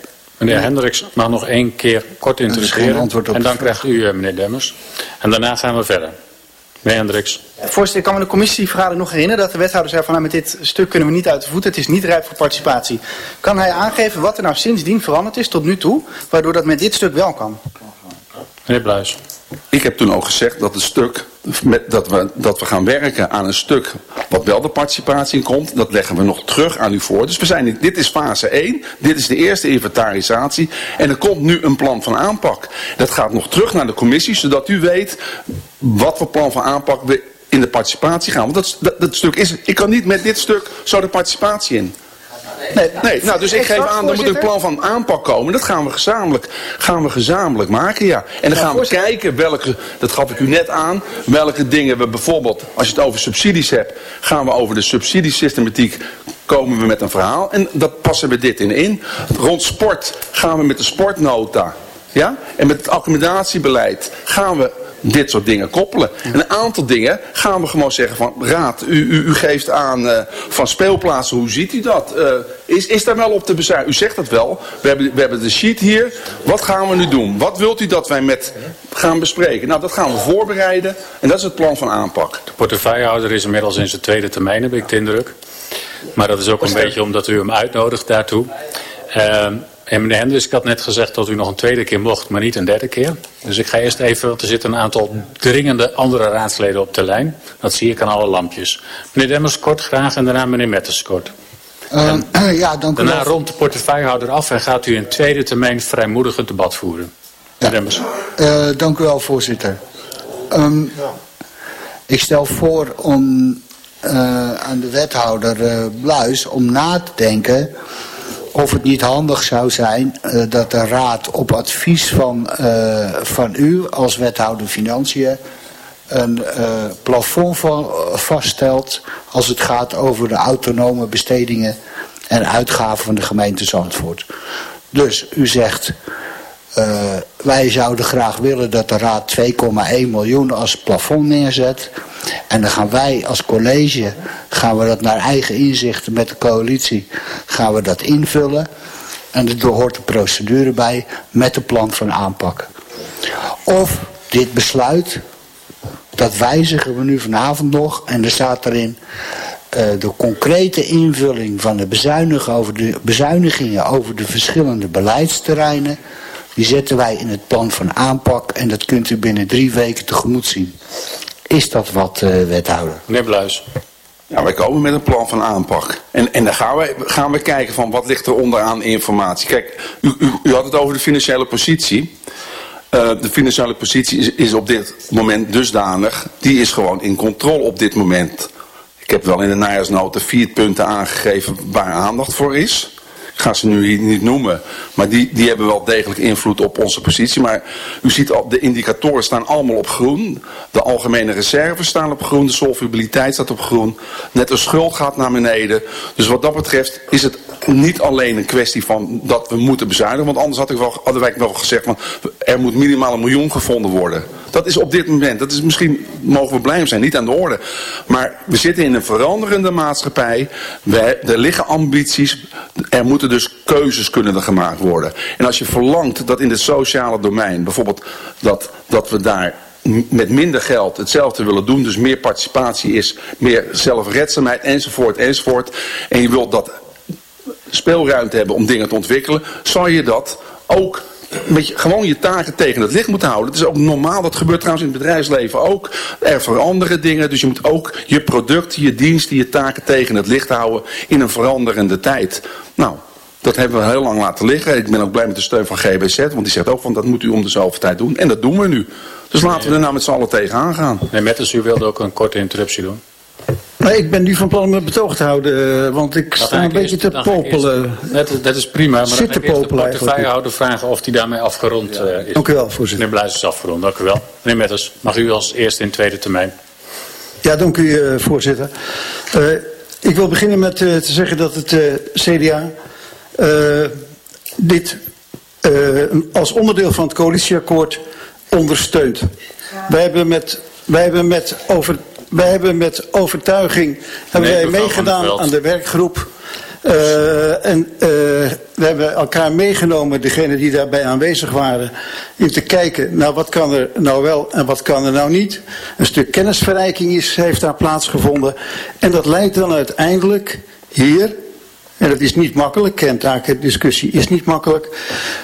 Meneer Hendricks mag nog één keer kort op En dan vraag. krijgt u, eh, meneer Demmers. En daarna gaan we verder. Meneer Hendricks. Voorzitter, ik kan me de commissievergadering nog herinneren dat de wethouder zei van nou, met dit stuk kunnen we niet uit de voeten, het is niet rijp voor participatie. Kan hij aangeven wat er nou sindsdien veranderd is tot nu toe, waardoor dat met dit stuk wel kan? Meneer Bluis. Ik heb toen ook gezegd dat het stuk, dat, we, dat we gaan werken aan een stuk wat wel de participatie in komt. Dat leggen we nog terug aan u voor. Dus we zijn, dit is fase 1. Dit is de eerste inventarisatie. En er komt nu een plan van aanpak. Dat gaat nog terug naar de commissie, zodat u weet wat voor plan van aanpak we in de participatie gaan. Want dat, dat, dat stuk is, ik kan niet met dit stuk zo de participatie in. Nee, Nee, nou, dus ik geef aan, er moet een plan van aanpak komen. Dat gaan we gezamenlijk, gaan we gezamenlijk maken, ja. En dan gaan we kijken welke, dat gaf ik u net aan, welke dingen we bijvoorbeeld, als je het over subsidies hebt, gaan we over de subsidiesystematiek, komen we met een verhaal. En dat passen we dit in in. Rond sport gaan we met de sportnota, ja. En met het accommodatiebeleid gaan we dit soort dingen koppelen. En een aantal dingen gaan we gewoon zeggen van... Raad, u, u, u geeft aan uh, van speelplaatsen, hoe ziet u dat? Uh, is, is daar wel op te bezuinigen? U zegt dat wel. We hebben, we hebben de sheet hier. Wat gaan we nu doen? Wat wilt u dat wij met gaan bespreken? Nou, dat gaan we voorbereiden. En dat is het plan van aanpak. De portefeuillehouder is inmiddels in zijn tweede termijn, heb ik de indruk. Maar dat is ook een beetje omdat u hem uitnodigt daartoe. Uh, en meneer Hendricks, ik had net gezegd dat u nog een tweede keer mocht, maar niet een derde keer. Dus ik ga eerst even, want er zitten een aantal dringende andere raadsleden op de lijn. Dat zie ik aan alle lampjes. Meneer Demmers kort graag en daarna meneer Metters kort. Uh, uh, ja, dank daarna u wel. rond de portefeuillehouder af en gaat u in tweede termijn vrijmoedig het debat voeren. Ja. Meneer Demmers. Uh, dank u wel, voorzitter. Um, ik stel voor om uh, aan de wethouder Bluis om na te denken of het niet handig zou zijn uh, dat de raad op advies van, uh, van u als wethouder financiën een uh, plafond vaststelt als het gaat over de autonome bestedingen en uitgaven van de gemeente Zandvoort. Dus u zegt, wij zouden graag willen dat de raad 2,1 miljoen als plafond neerzet. En dan gaan wij als college, gaan we dat naar eigen inzichten met de coalitie, gaan we dat invullen. En er hoort de procedure bij met een plan van aanpak. Of dit besluit, dat wijzigen we nu vanavond nog. En er staat erin uh, de concrete invulling van de, over de bezuinigingen over de verschillende beleidsterreinen. Die zetten wij in het plan van aanpak en dat kunt u binnen drie weken tegemoet zien. Is dat wat, uh, wethouder? Meneer Bluis. Ja, wij komen met een plan van aanpak. En, en dan gaan we, gaan we kijken van wat ligt er onderaan informatie. Kijk, u, u, u had het over de financiële positie. Uh, de financiële positie is, is op dit moment dusdanig. Die is gewoon in controle op dit moment. Ik heb wel in de najaarsnota vier punten aangegeven waar aandacht voor is. Ik ga ze nu hier niet noemen, maar die, die hebben wel degelijk invloed op onze positie. Maar u ziet al, de indicatoren staan allemaal op groen. De algemene reserves staan op groen, de solvabiliteit staat op groen. Net de schuld gaat naar beneden. Dus wat dat betreft is het niet alleen een kwestie van dat we moeten bezuinigen. Want anders had ik wel, hadden wij wel gezegd, van, er moet minimaal een miljoen gevonden worden. Dat is op dit moment, dat is misschien, mogen we blij zijn, niet aan de orde. Maar we zitten in een veranderende maatschappij. Er liggen ambities. Er moeten dus keuzes kunnen gemaakt worden. En als je verlangt dat in het sociale domein, bijvoorbeeld dat, dat we daar met minder geld hetzelfde willen doen, dus meer participatie is, meer zelfredzaamheid enzovoort enzovoort. En je wilt dat speelruimte hebben om dingen te ontwikkelen, zal je dat ook met je, gewoon je taken tegen het licht moeten houden. Het is ook normaal, dat gebeurt trouwens in het bedrijfsleven ook. Er veranderen dingen, dus je moet ook je producten, je diensten, je taken tegen het licht houden in een veranderende tijd. Nou, dat hebben we heel lang laten liggen. Ik ben ook blij met de steun van GBZ, want die zegt ook van dat moet u om de zoveel tijd doen. En dat doen we nu. Dus laten we er nou met z'n allen tegenaan gaan. Nee, Metters, u wilde ook een korte interruptie doen. Maar ik ben nu van plan om het betoog te houden, uh, want ik dat sta een beetje te popelen. Dat, dat, is prima, maar Zit dan te popelen de portefeuillehouder vragen of die daarmee afgerond ja. uh, is. Dank u wel, voorzitter. Meneer Bluis is afgerond, dank u wel. Meneer Metters, mag u als eerste in tweede termijn. Ja, dank u, uh, voorzitter. ik wil beginnen met te zeggen dat het CDA dit als onderdeel van het coalitieakkoord ondersteunt. Wij hebben met, wij hebben met over wij hebben met overtuiging hebben nee, wij meegedaan aan de werkgroep. Uh, en uh, we hebben elkaar meegenomen, degenen die daarbij aanwezig waren, om te kijken naar wat kan er nou wel en wat kan er nou niet. Een stuk kennisverrijking is, heeft daar plaatsgevonden. En dat leidt dan uiteindelijk hier, en dat is niet makkelijk, kentakendiscussie is niet makkelijk,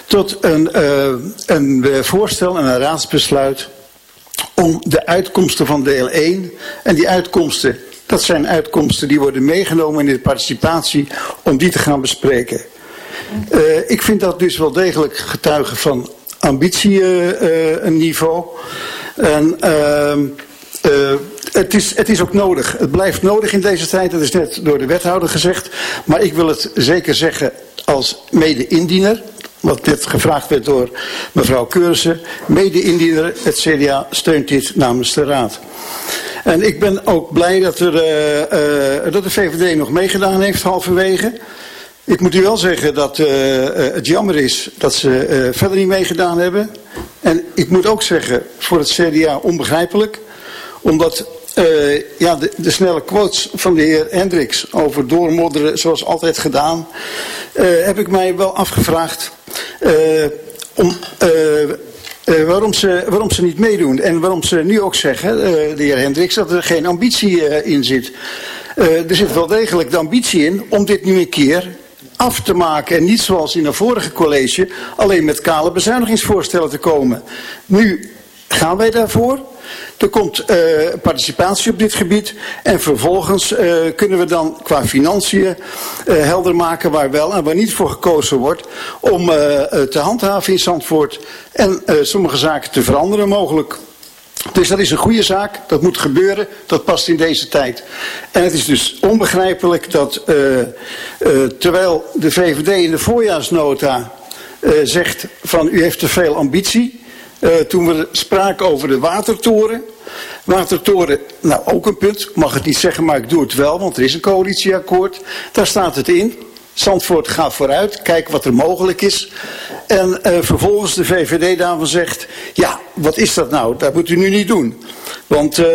tot een, uh, een voorstel en een raadsbesluit om de uitkomsten van deel 1. En die uitkomsten, dat zijn uitkomsten die worden meegenomen in de participatie om die te gaan bespreken. Uh, ik vind dat dus wel degelijk getuigen van ambitieniveau. Uh, en uh, het, is, het is ook nodig. Het blijft nodig in deze tijd. Dat is net door de wethouder gezegd. Maar ik wil het zeker zeggen als mede-indiener wat dit gevraagd werd door mevrouw Keursen. Mede-indiener, het CDA steunt dit namens de Raad. En ik ben ook blij dat, er, uh, uh, dat de VVD nog meegedaan heeft halverwege. Ik moet u wel zeggen dat uh, het jammer is dat ze verder niet meegedaan hebben. En ik moet ook zeggen, voor het CDA onbegrijpelijk. Omdat ja, de, snelle quotes van de heer Hendricks over doormodderen zoals altijd gedaan. Heb ik mij wel afgevraagd uh, om, waarom, ze, waarom ze niet meedoen. En waarom ze nu ook zeggen, de heer Hendricks, dat er geen ambitie in zit. er zit wel degelijk de ambitie in om dit nu een keer af te maken. En niet zoals in een vorige college alleen met kale bezuinigingsvoorstellen te komen. Nu gaan wij daarvoor. Er komt uh, participatie op dit gebied. En vervolgens uh, kunnen we dan qua financiën uh, helder maken waar wel en waar niet voor gekozen wordt. Om te handhaven in Zandvoort. En sommige zaken te veranderen mogelijk. Dus dat is een goede zaak, dat moet gebeuren, dat past in deze tijd. En het is dus onbegrijpelijk dat terwijl de VVD in de voorjaarsnota zegt van u heeft te veel ambitie. Toen we spraken over de watertoren. Watertoren, nou ook een punt, mag het niet zeggen maar ik doe het wel, want er is een coalitieakkoord. Daar staat het in. Zandvoort gaat vooruit, kijk wat er mogelijk is. En uh, vervolgens de VVD daarvan zegt, ja, wat is dat nou? Dat moet u nu niet doen. Want uh,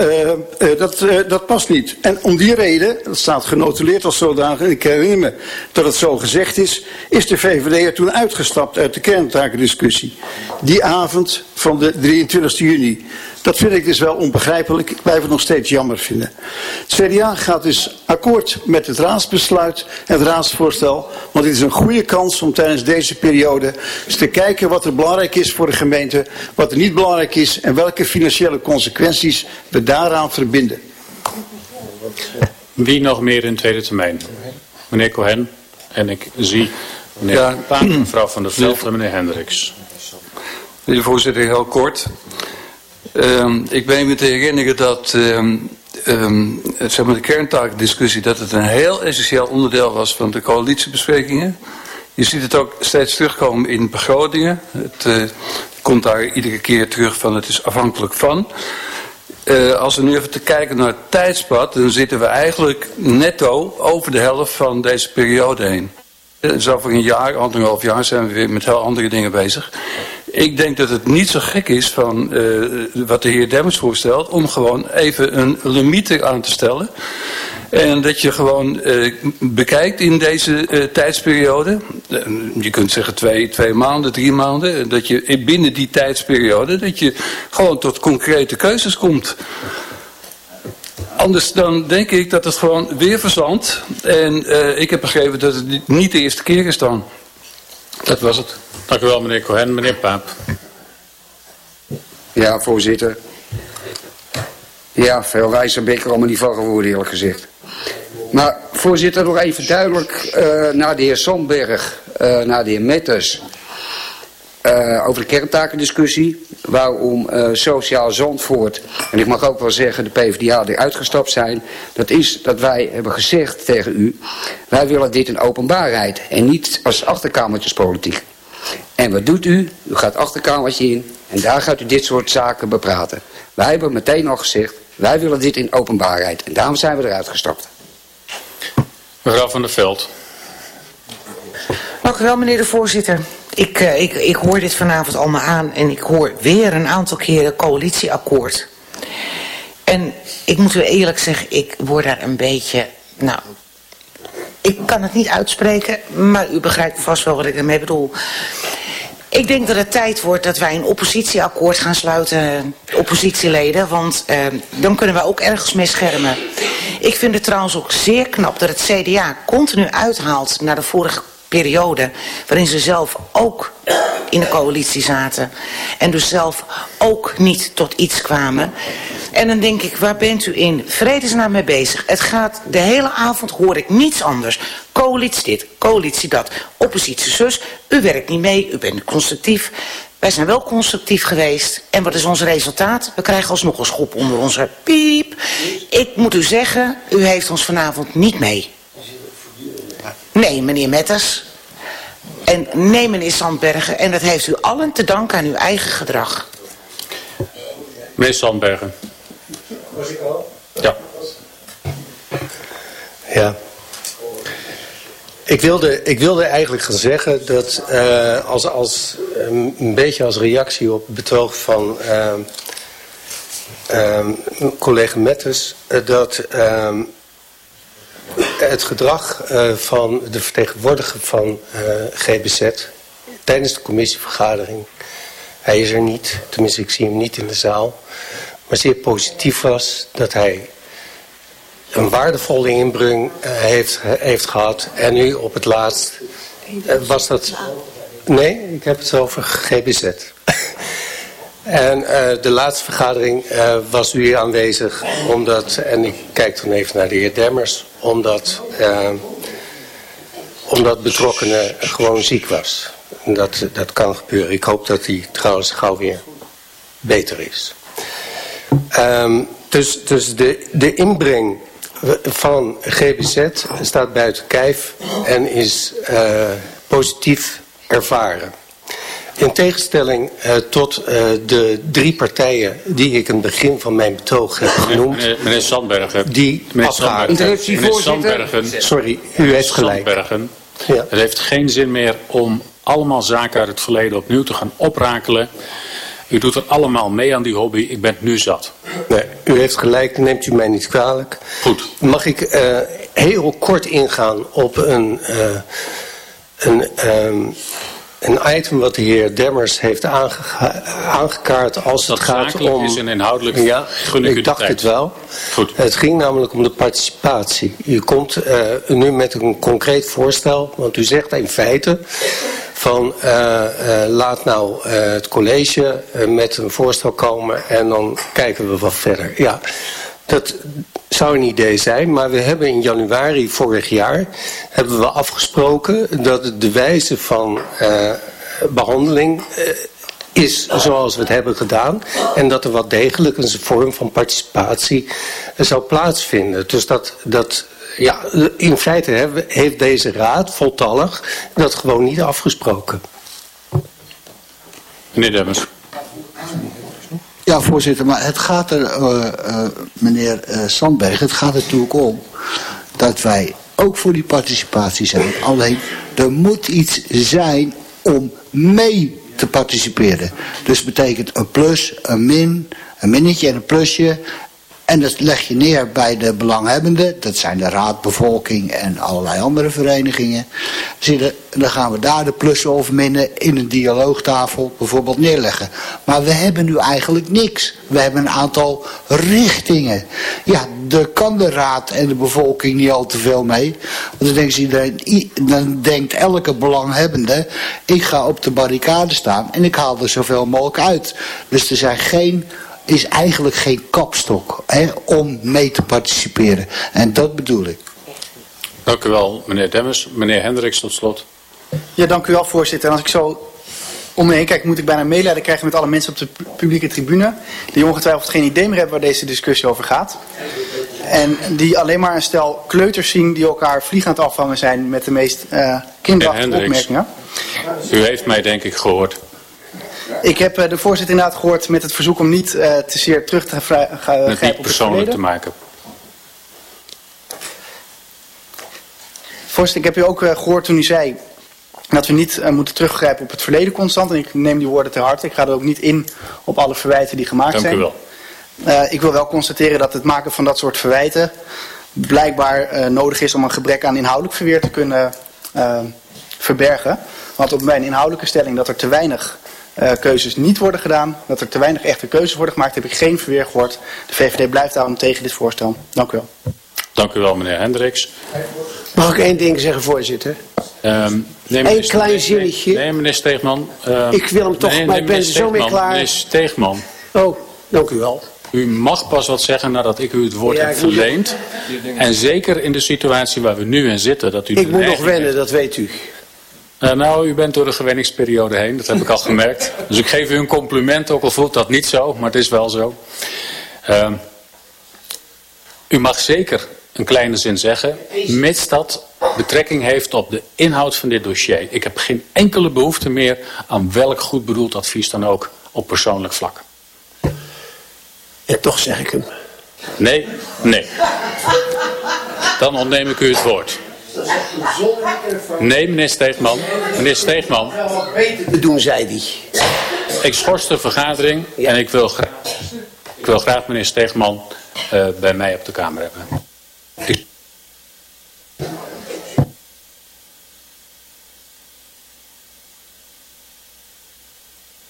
uh, dat, dat past niet. En om die reden, dat staat genotuleerd als zodanig, en ik herinner me dat het zo gezegd is, is de VVD er toen uitgestapt uit de kerntakendiscussie. Die avond van de 23 juni. Dat vind ik dus wel onbegrijpelijk. Ik blijf het nog steeds jammer vinden. Het CDA gaat dus akkoord met het raadsbesluit en het raadsvoorstel. Want dit is een goede kans om tijdens deze periode eens te kijken wat er belangrijk is voor de gemeente. Wat er niet belangrijk is en welke financiële consequenties we daaraan verbinden. Wie nog meer in tweede termijn? Meneer Cohen. En ik zie meneer ja. Paap, mevrouw van der Veld en meneer Hendricks. Meneer de voorzitter, heel kort. Um, ik ben me te herinneren dat um, um, zeg maar de kerntaakdiscussie... dat het een heel essentieel onderdeel was van de coalitiebesprekingen. Je ziet het ook steeds terugkomen in begrotingen. Het uh, komt daar iedere keer terug van het is afhankelijk van. Uh, als we nu even te kijken naar het tijdspad... dan zitten we eigenlijk netto over de helft van deze periode heen. Zo voor een jaar, anderhalf jaar zijn we weer met heel andere dingen bezig. Ik denk dat het niet zo gek is van uh, wat de heer Demmers voorstelt... om gewoon even een limiet aan te stellen. En dat je gewoon uh, bekijkt in deze uh, tijdsperiode. je kunt zeggen twee, twee maanden, drie maanden. Dat je binnen die tijdsperiode... dat je gewoon tot concrete keuzes komt. Anders dan denk ik dat het gewoon weer verzandt. En ik heb begrepen dat het niet de eerste keer is dan. Dat was het. Dank u wel, meneer Cohen. Meneer Paap. Ja, voorzitter. Ja, veel wijzer ben ik er allemaal niet van geworden, eerlijk gezegd. Maar voorzitter, nog even duidelijk uh, naar de heer Sandberg, uh, naar de heer Metters. Uh, over de kerntakendiscussie. Waarom Sociaal Zandvoort, en ik mag ook wel zeggen de PvdA die uitgestapt zijn. Dat is dat wij hebben gezegd tegen u, wij willen dit in openbaarheid en niet als achterkamertjespolitiek. En wat doet u? U gaat achterkamertje in en daar gaat u dit soort zaken bepraten. Wij hebben meteen al gezegd, wij willen dit in openbaarheid. En daarom zijn we eruit gestapt. Mevrouw van der Veld. Dank u wel, meneer de voorzitter. Ik, uh, ik, ik hoor dit vanavond allemaal aan en ik hoor weer een aantal keren coalitieakkoord. En ik moet u eerlijk zeggen, ik word daar een beetje, nou, ik kan het niet uitspreken, maar u begrijpt vast wel wat ik ermee bedoel. Ik denk dat het tijd wordt dat wij een oppositieakkoord gaan sluiten, oppositieleden, want uh, dan kunnen we ook ergens mee schermen. Ik vind het trouwens ook zeer knap dat het CDA continu uithaalt naar de vorige periode, waarin ze zelf ook in de coalitie zaten en dus zelf ook niet tot iets kwamen. En dan denk ik, waar bent u in vredesnaam mee bezig? Het gaat, de hele avond hoor ik niets anders. Coalitie dit, coalitie dat, oppositie zus. U werkt niet mee, u bent constructief. Wij zijn wel constructief geweest. En wat is ons resultaat? We krijgen alsnog een schop onder onze piep. Ik moet u zeggen, u heeft ons vanavond niet mee. Nee, meneer Metters. En nee, meneer Sandbergen. En dat heeft u allen te danken aan uw eigen gedrag. Meneer Sandbergen. Was ik al? Ja. Ja. Ik wilde, ik wilde eigenlijk gaan zeggen dat uh, als, als, een beetje als reactie op het betoog van uh, uh, collega Mettes, dat het gedrag van de vertegenwoordiger van GBZ tijdens de commissievergadering, hij is er niet, tenminste ik zie hem niet in de zaal, maar zeer positief was dat hij een waardevolle inbreng heeft, heeft gehad. En nu op het laatst was dat... Nee, ik heb het over GBZ. En uh, de laatste vergadering was u hier aanwezig omdat... En ik kijk dan even naar de heer Demmers. Omdat, omdat betrokkenen gewoon ziek was. En dat, dat kan gebeuren. Ik hoop dat hij trouwens gauw weer beter is. Um, dus, dus de, de inbreng van GBZ staat buiten kijf en is uh, positief ervaren. In tegenstelling uh, tot uh, de drie partijen die ik in het begin van mijn betoog heb genoemd. Meneer, meneer Sandbergen. Die meneer Sandbergen. Meneer Sandbergen. Sorry, u heeft gelijk. Sandbergen. Ja. Het heeft geen zin meer om allemaal zaken uit het verleden opnieuw te gaan oprakelen. U doet er allemaal mee aan die hobby. Ik ben nu zat. Nee, u heeft gelijk. Neemt u mij niet kwalijk. Goed. Mag ik uh, heel kort ingaan op een, uh, een, um, een item wat de heer Demmers heeft aange aangekaart als dat het gaat om... is en inhoudelijk ja, ik, dacht het wel. Goed. Het ging namelijk om de participatie. U komt uh, nu met een concreet voorstel, want u zegt in feite van uh, uh, laat nou het college met een voorstel komen en dan kijken we wat verder. Ja, dat zou een idee zijn, maar we hebben in januari vorig jaar hebben we afgesproken dat de wijze van behandeling is zoals we het hebben gedaan. En dat er wat degelijk een vorm van participatie zou plaatsvinden. Dus dat, dat ja, in feite heeft deze raad voltallig dat gewoon niet afgesproken. Meneer Demmers. Ja, voorzitter, maar het gaat er, uh, uh, meneer uh, Sandberg, het gaat er natuurlijk om dat wij ook voor die participatie zijn. Alleen, er moet iets zijn om mee te participeren. Dus betekent een plus, een min, een minnetje en een plusje. En dat leg je neer bij de belanghebbenden. Dat zijn de raadbevolking en allerlei andere verenigingen. Dan gaan we daar de plussen of minnen in een dialoogtafel bijvoorbeeld neerleggen. Maar we hebben nu eigenlijk niks. We hebben een aantal richtingen. Ja, daar kan de raad en de bevolking niet al te veel mee. Want dan denkt, iedereen, dan denkt elke belanghebbende... ik ga op de barricade staan en ik haal er zoveel mogelijk uit. Dus er zijn geen is eigenlijk geen kapstok hè, om mee te participeren. En dat bedoel ik. Dank u wel, meneer Demmers. Meneer Hendricks tot slot. Ja, dank u wel, voorzitter. En als ik zo om me heen kijk, moet ik bijna meelijden krijgen met alle mensen op de publieke tribune. Die ongetwijfeld geen idee meer hebben waar deze discussie over gaat. En die alleen maar een stel kleuters zien die elkaar vliegen aan het afvangen zijn met de meest uh, kinderachtige opmerkingen. U heeft mij denk ik gehoord. Ik heb uh, de voorzitter inderdaad gehoord met het verzoek om niet uh, te zeer terug te grijpen Met niet persoonlijk te maken. Voorzitter, ik heb u ook uh, gehoord toen u zei dat we niet uh, moeten teruggrijpen op het verleden constant. En ik neem die woorden ter harte. Ik ga er ook niet in op alle verwijten die gemaakt Dank zijn. Dank u wel. Uh, ik wil wel constateren dat het maken van dat soort verwijten blijkbaar uh, nodig is om een gebrek aan inhoudelijk verweer te kunnen verbergen. Want op mijn inhoudelijke stelling dat er te weinig uh, keuzes niet worden gedaan, dat er te weinig echte keuzes worden gemaakt, heb ik geen verweer gehoord. De VVD blijft daarom tegen dit voorstel. Dank u wel. Dank u wel, meneer Hendricks. Mag ik één ding zeggen, voorzitter? Um, nee, Eén klein zinnetje. Nee, nee, meneer Steegman. Um, ik wil hem toch, nee, maar ik ben er zo mee klaar. Meneer Steegman. Oh, dank u wel. U mag pas wat zeggen nadat ik u het woord ja, heb verleend. En zeker in de situatie waar we nu in zitten. Dat u ik moet nog wennen, heeft. dat weet u. Uh, nou, u bent door de gewenningsperiode heen, dat heb ik al gemerkt. Dus ik geef u een compliment, ook al voelt dat niet zo, maar het is wel zo. Uh, u mag zeker een kleine zin zeggen, mits dat betrekking heeft op de inhoud van dit dossier. Ik heb geen enkele behoefte meer aan welk goed bedoeld advies dan ook op persoonlijk vlak. En toch zeg ik hem. Nee, nee. Dan ontneem ik u het woord. Nee, meneer Steegman. Meneer Steegman. beter te doen, zei hij. Ik schors de vergadering en ik wil graag, ik wil graag meneer Steegman uh, bij mij op de kamer hebben. Ik...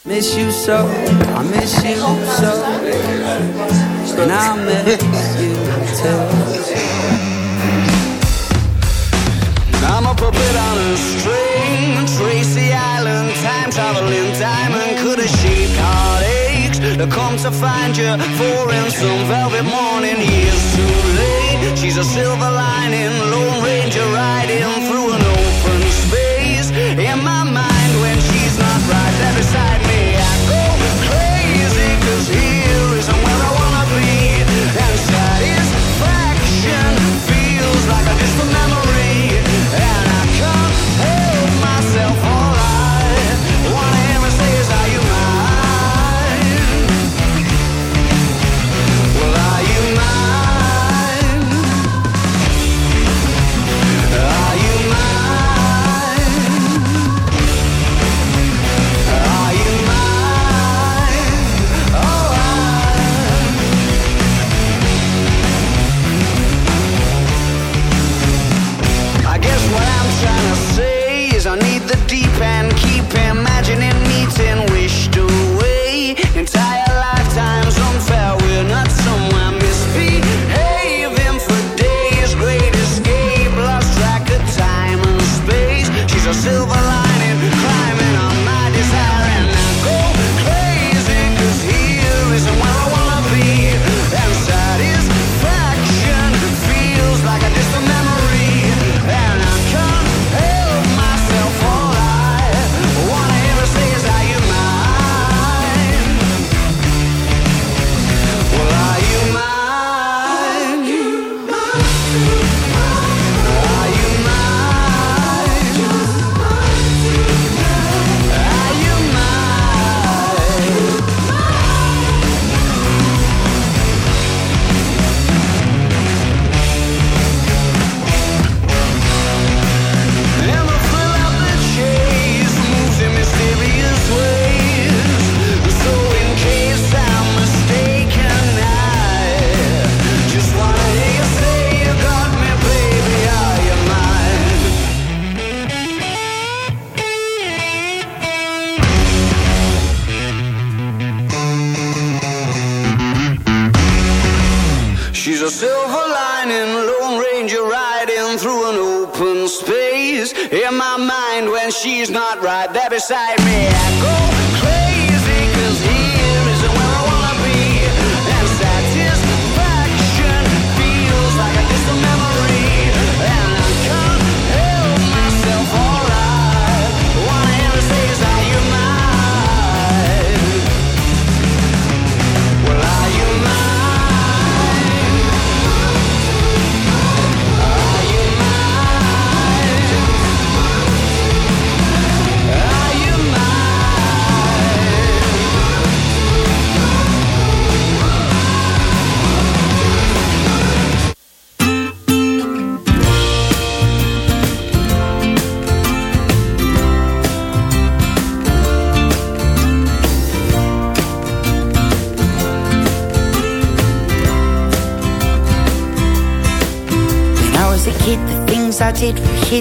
Miss you so, I miss you so, and I miss you too. I'm a puppet on a string, Tracy Island, time traveling diamond, could a sheep heartaches to come to find you? For in some velvet morning. Years too late, she's a silver lining, Lone Ranger riding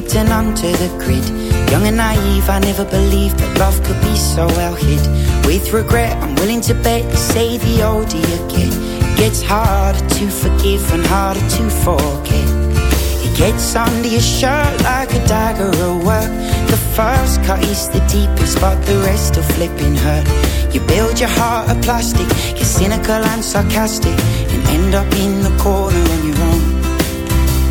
hidden under the grid. Young and naive, I never believed that love could be so well hid. With regret, I'm willing to bet, you say the older you get, it gets harder to forgive and harder to forget. It gets under your shirt like a dagger at work. The first cut is the deepest, but the rest are flipping hurt. You build your heart of plastic, you're cynical and sarcastic, and end up in the corner.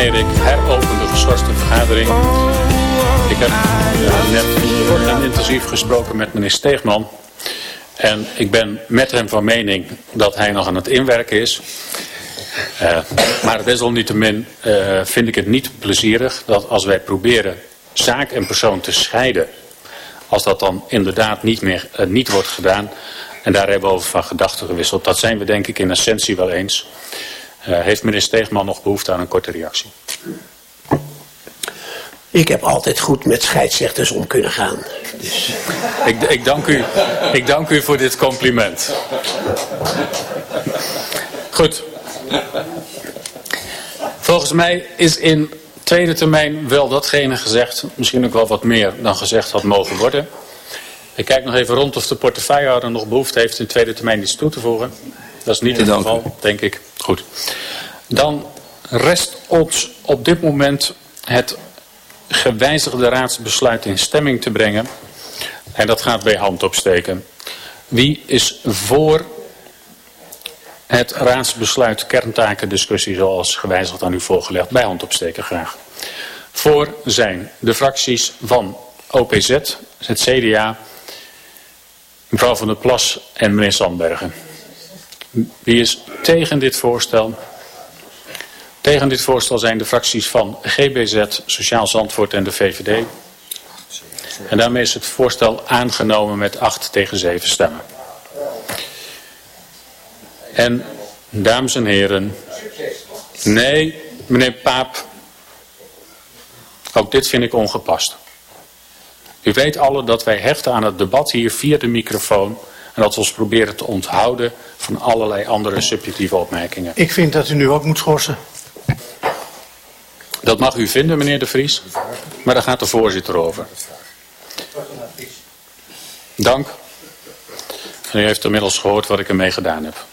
Heren, ik heropen de geschorste vergadering. Ik heb eh, net kort en intensief gesproken met meneer Steegman. En ik ben met hem van mening dat hij nog aan het inwerken is. Uh, maar desalniettemin uh, vind ik het niet plezierig dat als wij proberen zaak en persoon te scheiden, als dat dan inderdaad niet meer niet wordt gedaan, en daar hebben we over van gedachten gewisseld, dat zijn we denk ik in essentie wel eens. Heeft meneer Steegman nog behoefte aan een korte reactie? Ik heb altijd goed met scheidsrechters om kunnen gaan. Dus. Ik, ik, dank u, ik dank u voor dit compliment. Goed. Volgens mij is in tweede termijn wel datgene gezegd, misschien ook wel wat meer dan gezegd had mogen worden. Ik kijk nog even rond of de portefeuillehouder nog behoefte heeft in tweede termijn iets toe te voegen. Dat is niet het geval, denk ik. Goed. Dan rest ons op dit moment het gewijzigde raadsbesluit in stemming te brengen. En dat gaat bij hand opsteken. Wie is voor het raadsbesluit kerntakendiscussie zoals gewijzigd aan u voorgelegd? Bij hand opsteken graag. Voor zijn de fracties van OPZ, het CDA, mevrouw van der Plas en meneer Sandbergen. Wie is tegen dit voorstel? Tegen dit voorstel zijn de fracties van GBZ, Sociaal Zandvoort en de VVD. En daarmee is het voorstel aangenomen met 8 tegen 7 stemmen. En, dames en heren, nee, meneer Paap, ook dit vind ik ongepast. U weet allen dat wij hechten aan het debat hier via de microfoon en dat we ons proberen te onthouden van allerlei andere subjectieve opmerkingen. Ik vind dat u nu ook moet schorsen. Dat mag u vinden, meneer De Vries, maar daar gaat de voorzitter over. Dank. En u heeft inmiddels gehoord wat ik ermee gedaan heb.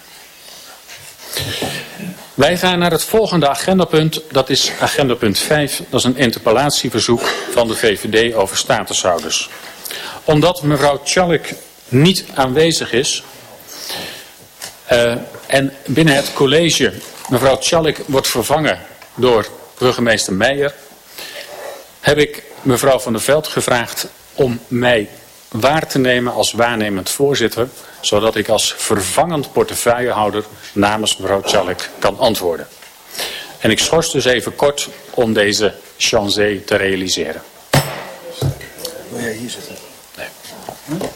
Wij gaan naar het volgende agendapunt. Dat is agendapunt 5. Dat is een interpellatieverzoek van de VVD over statushouders. Omdat mevrouw Tjallik niet aanwezig is... Uh, en binnen het college mevrouw Tjallik wordt vervangen door burgemeester Meijer... heb ik mevrouw van der Veld gevraagd om mij waar te nemen als waarnemend voorzitter, zodat ik als vervangend portefeuillehouder namens mevrouw Tjallik kan antwoorden. En ik schors dus even kort om deze chance te realiseren. Wil jij hier zitten? Nee.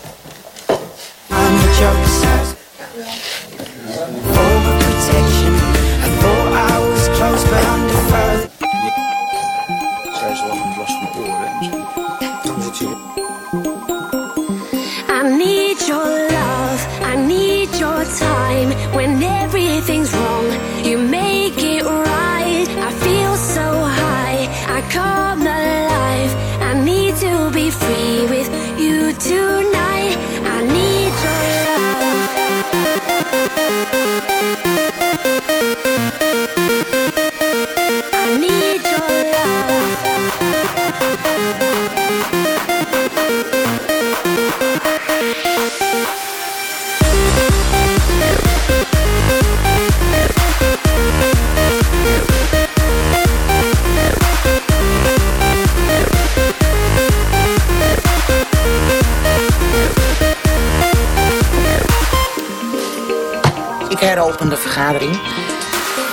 Vergadering.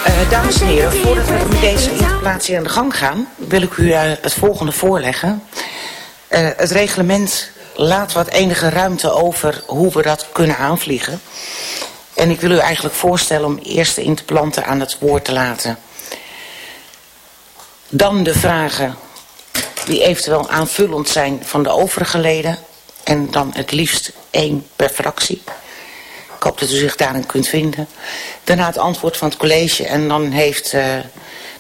Uh, dames en heren, voordat we met deze interpellatie aan de gang gaan... wil ik u uh, het volgende voorleggen. Uh, het reglement laat wat enige ruimte over hoe we dat kunnen aanvliegen. En ik wil u eigenlijk voorstellen om eerst de interpellanten aan het woord te laten. Dan de vragen die eventueel aanvullend zijn van de overige leden. En dan het liefst één per fractie. Ik hoop dat u zich daarin kunt vinden. Daarna het antwoord van het college en dan heeft uh,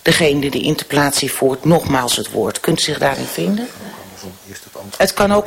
degene die de interpellatie voert nogmaals het woord. Kunt u zich daarin vinden? Het kan ook